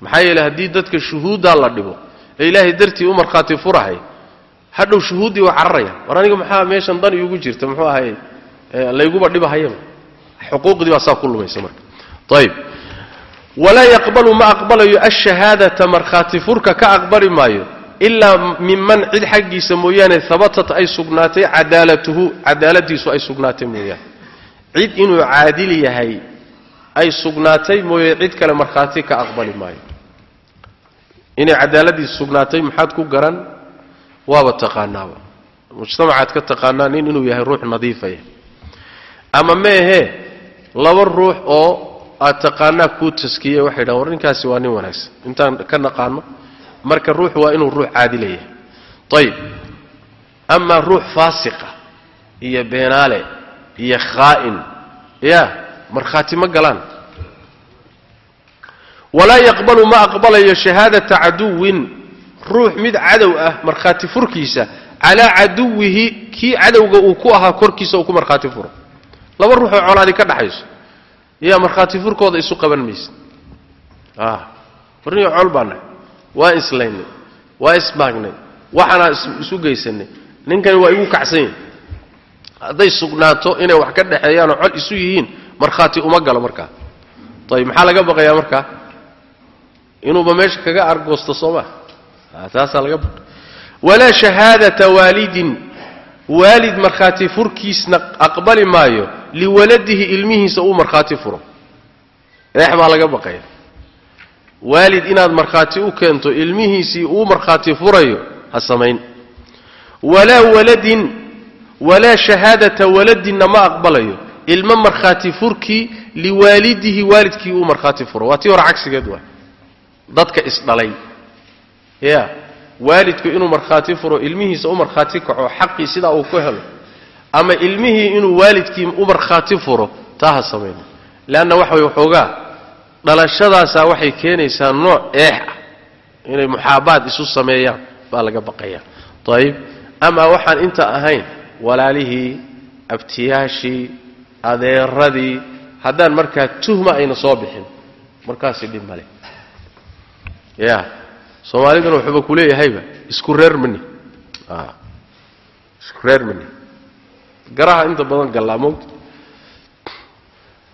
maxaa yeeley haddii dadka shuhuuddaa la dhibo ee ilaahay dartii u markhaati furahay hadhow shuhuuddii waa cararayaan war aniga maxaa meeshan dan iugu jirta? Muxuu ahay layguba dhibahayaba. Xuquuqdii baa saa ku lumaysa marka. Ayib walaa yaqbalu ma aqbalayo ashahaadata markhaati furka ka aqbali maayo ilaa minman cid xaggiisa mooyaane habatat ay sugnaatay cadaalatuhu cadaaladiisu ay sugnaatay mooyaane. Cid inuu caadil yahay ay sugnaatay mooye cid kale markhaati ka aqbali maayo. Inay cadaaladiisu sugnaatay maxaad ku garan? Waaba taqaanaaba. Mujtamacaad ka taqaanaa nin inuu yahay ruux nadiifaya. Ama meehee laba ruux oo aad taqaanaa kuu taskiye waxay dhahan war ninkaasi waa nin wanaagsan. Intaan ka naqaano marka ruux waa inuu ruux caadilaya ayib amaa ruux faasiqa iyo beenaale iyo khaa'in. Ya markhaati ma galaan. Walaa yaqbalu ma aqbalayo shahaadata caduwin. Ruux mid cadow ah markhaati furkiisa calaa caduwihi kii cadowga uu ku ahaa korkiisa uu ku markhaati furo. Laba ruuxoo colaadi ka dhaxayso. Yaa markhaati furkooda isu qaban maysa. Warniyo col baanahay waa islaynay waa ismaagnay waxaanaa isu geysanay. Ninkani waa igu kacsan yahi hadday sugnaato inay wax ka dhexeeyaanoo col isu yihiin markhaati uma galo markaa. Ayib maxaa laga baqayaa markaa? Inuuba meesha kaga argoosto soo maa taasaa laga baqay. Walaa shahaadata waalidin. Waalid markhaati furkiisna aqbali maayo liwaladihi ilmihiisa uu markhaati furo. Eex baa laga baqaya waalid inaad markhaati u keento ilmihiisii uu markhaati furayo ha samayn. Walaa waladin walaa shahaadata waladinna ma aqbalayo. Ilmo markhaati furkii liwaalidihi waalidkii uu markhaati furo. Waa tii hore cagsigeed waay. Dadka isdhalay ya waalidku inuu markhaati furo ilmihiisa u markhaati kaco xaqii sidaa uu ku helo ama ilmihii inuu waalidkii u markhaati furo taa ha samayno leanna waxa way waxoogaa dhalashadaasaa waxay keenaysaa nooc eex ah. Inay muxaabaad isu sameeyaan baa laga baqaya. Ayib amaa waxaan inta ahayn walaalihii abtiyaashii adeeradii haddaan markaa tuhma ayna soo bixin markaasi dhib male ya soomaaliduna wuxuuba ku leeyahayba isku reer mani isku reer mani garaha inta badan gallaa mowta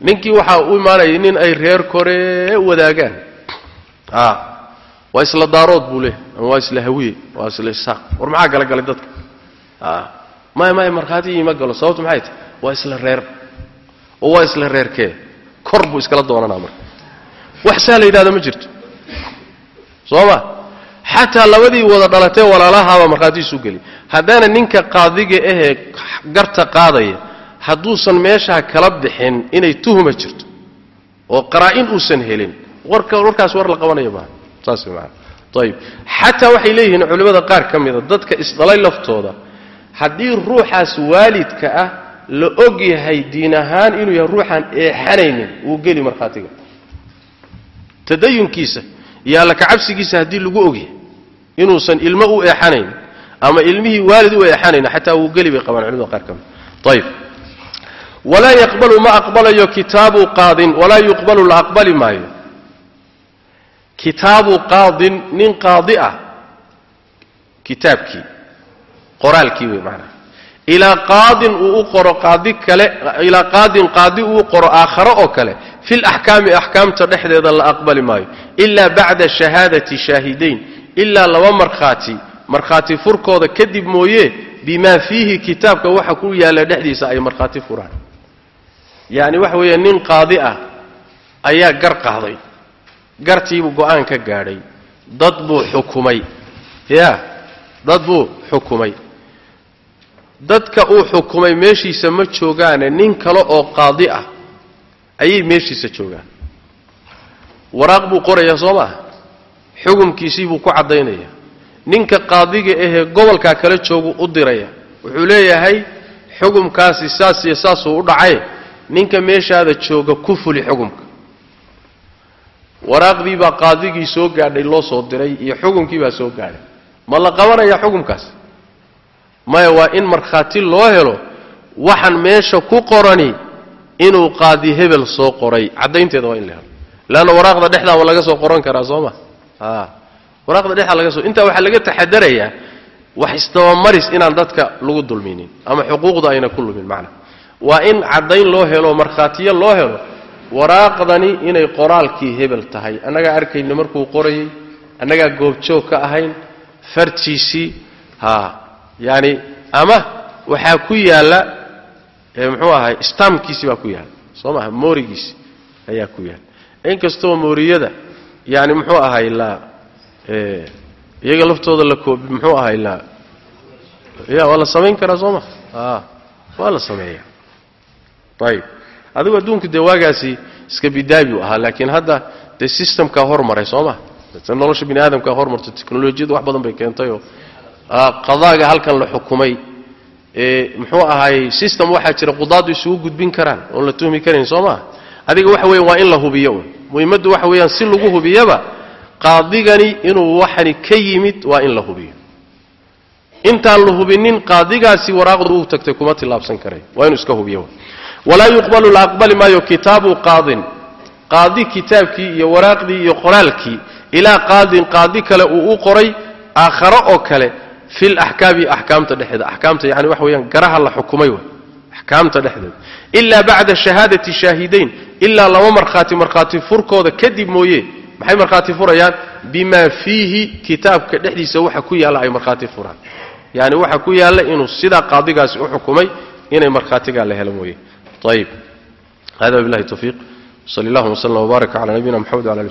ninkii waxaa u imaanayay nin ay reer koree wadaagaan. Waa isla daarood buu leeyahy ama waa isla hawiye waa isla isaaq war maxaa gala galay dadka? Maya maya markhaati iima galo sababtu maxay tahay? Waa isla reer. Oo waa isla reerkee kor buu iskala doonanaa marka. Wax saa la yidhahda ma jirto. Soo ma? Xataa labadii wada dhalatee walaalahaabaa markhaatiisu geli haddaana ninka qaadiga ahee garta qaadaya hadduusan meeshaa kala bixin inay tuhuma jirto oo qaraa-in uusan helin. Warka warkaas war la qabanaya maaha saas maana ayib xataa waxay leeyihiin culimmada qaar ka mida dadka isdhalay laftooda haddii ruuxaas waalidka ah la og yahay diin ahaan inuu yahay ruuxaan eexanaynin wuu geli markhaatiga. Tadayunkiisa iyo alla kacabsigiisa haddii lagu ogyahay inuusan ilmo u eexanayn ama ilmihii waalid u eexanayn xataa wuu geli bay qabaan culimada qaar ka mida ayib walaa yaqbalu ma aqbalayo kitaabu qaadin walaa yuqbalu la aqbali maayo kitaabu qaadin nin qaadi ah kitaabkii qoraalkii wey maanaa ilaa qaadin uu u qoro qaadi kale ilaa qaadin qaadi uu qoro aakhare oo kale fi laxkaami axkaamta dhexdeeda la aqbali maayo ilaa bacda shahaadati shaahidayn ilaa laba markhaati markhaati furkooda kadib mooye bimaa fiihi kitaabka waxa ku yaalla dhexdiisa ay markhaati furaan yacni waxa weeye nin qaadi ah ayaa gar qaaday. Gartiibuu go'aan ka gaadhay. Dad buu xukumay. Ya dad buu xukumay. Dadka uu xukumay meeshiisa ma joogaane nin kale oo qaadi ah ayay meeshiisa joogaan. Waraaq buu qorayaa soo maaha xukumkiisii buu ku caddaynaya. Ninka qaadiga ahee gobolkaa kala joogu u diraya. Wuxuu leeyahay xukumkaasi saas iyo saasuu u dhacay ninka meeshaada jooga ku fuli xukumka waraaqdii baa qaadigii soo gaadhay loo soo diray iyo xukumkii baa soo gaadhay. Ma la qabanayaa xukumkaas maya waa in markhaati loo helo waxaan meesha ku qorani inuu qaadi hebel soo qoray. Caddaynteeda waa in la helo. Leanna waraaqda dhexdaa waa laga soo qoran karaa soo ma? Waraaqda dhexdaa laga soo intaa waxaa laga taxadarayaa wax isdabamaris inaan dadka lagu dulminin ama xuquuqda ayna ku lumin macna waa in caddayn loo helo markhaatiyo loo helo waraaqdani inay qoraalkii hebel tahay. Annagaa arkayna markuu qorayay annagaa goobjoog ka ahayn fartiisii ha yaani ama waxaa ku yaalla muxuu ahay stamkiisi baa ku yaalla. Soo maaha moorigiisi ayaa ku yaalla. Inkastoo mooriyada yani muxuu ahay la iyaga laftooda la koobi muxuu ahay la ya waa la samayn karaa soo maha waa la sameeya ayib adigu adduunku dee waagaasi iska bidaabi u ahaa laakiin hadda dee systemkaa hormaray soo ma? Nolosha bini aadamkaa hormarto teknolojiyadu wax badan bay keentayoo. Qadaaga halkan la xukumay muxuu ahaayey system waxaa jira qudaadu isugu gudbin karaan oon la tuhmi karayn soo maa adiga waxa weyan waa in la hubiyo. Un muhimmaddu waxa weeyaan si lagu hubiyaba qaadigani inuu waxani ka yimid waa in la hubiyo. Intaan la hubinin qaadigaasi waraaqdu u tagtay kuma tillaabsan karay waa inuu iska hubiyo walaa yuqbalu la aqbali maayo kitaabu qaadin qaadi kitaabkii iyo waraaqdii iyo qoraalkii ilaa qaadin qaadi kale uu u qoray aakharo oo kale fi laxkaami axkaamta dhexeeda axkaamta yani waxa weeyaan garaha la xukumay way axkaamta dhexdeeda ilaa bacda shahaadati shaahidayn ilaa laba markhaati markhaati furkooda kadib mooye maxay markhaati furayaan bimaa fiihi kitaabka dhexdiisa waxa ku yaalla ay markhaati furaan yani waxa ku yaalla inuu sidaa qaadigaasi u xukumay inay markhaatigaa la helo mooye ayib hada bilahi tawfiiq sal allahuma wslm wbaarak cala nabiyina mxamed wala ali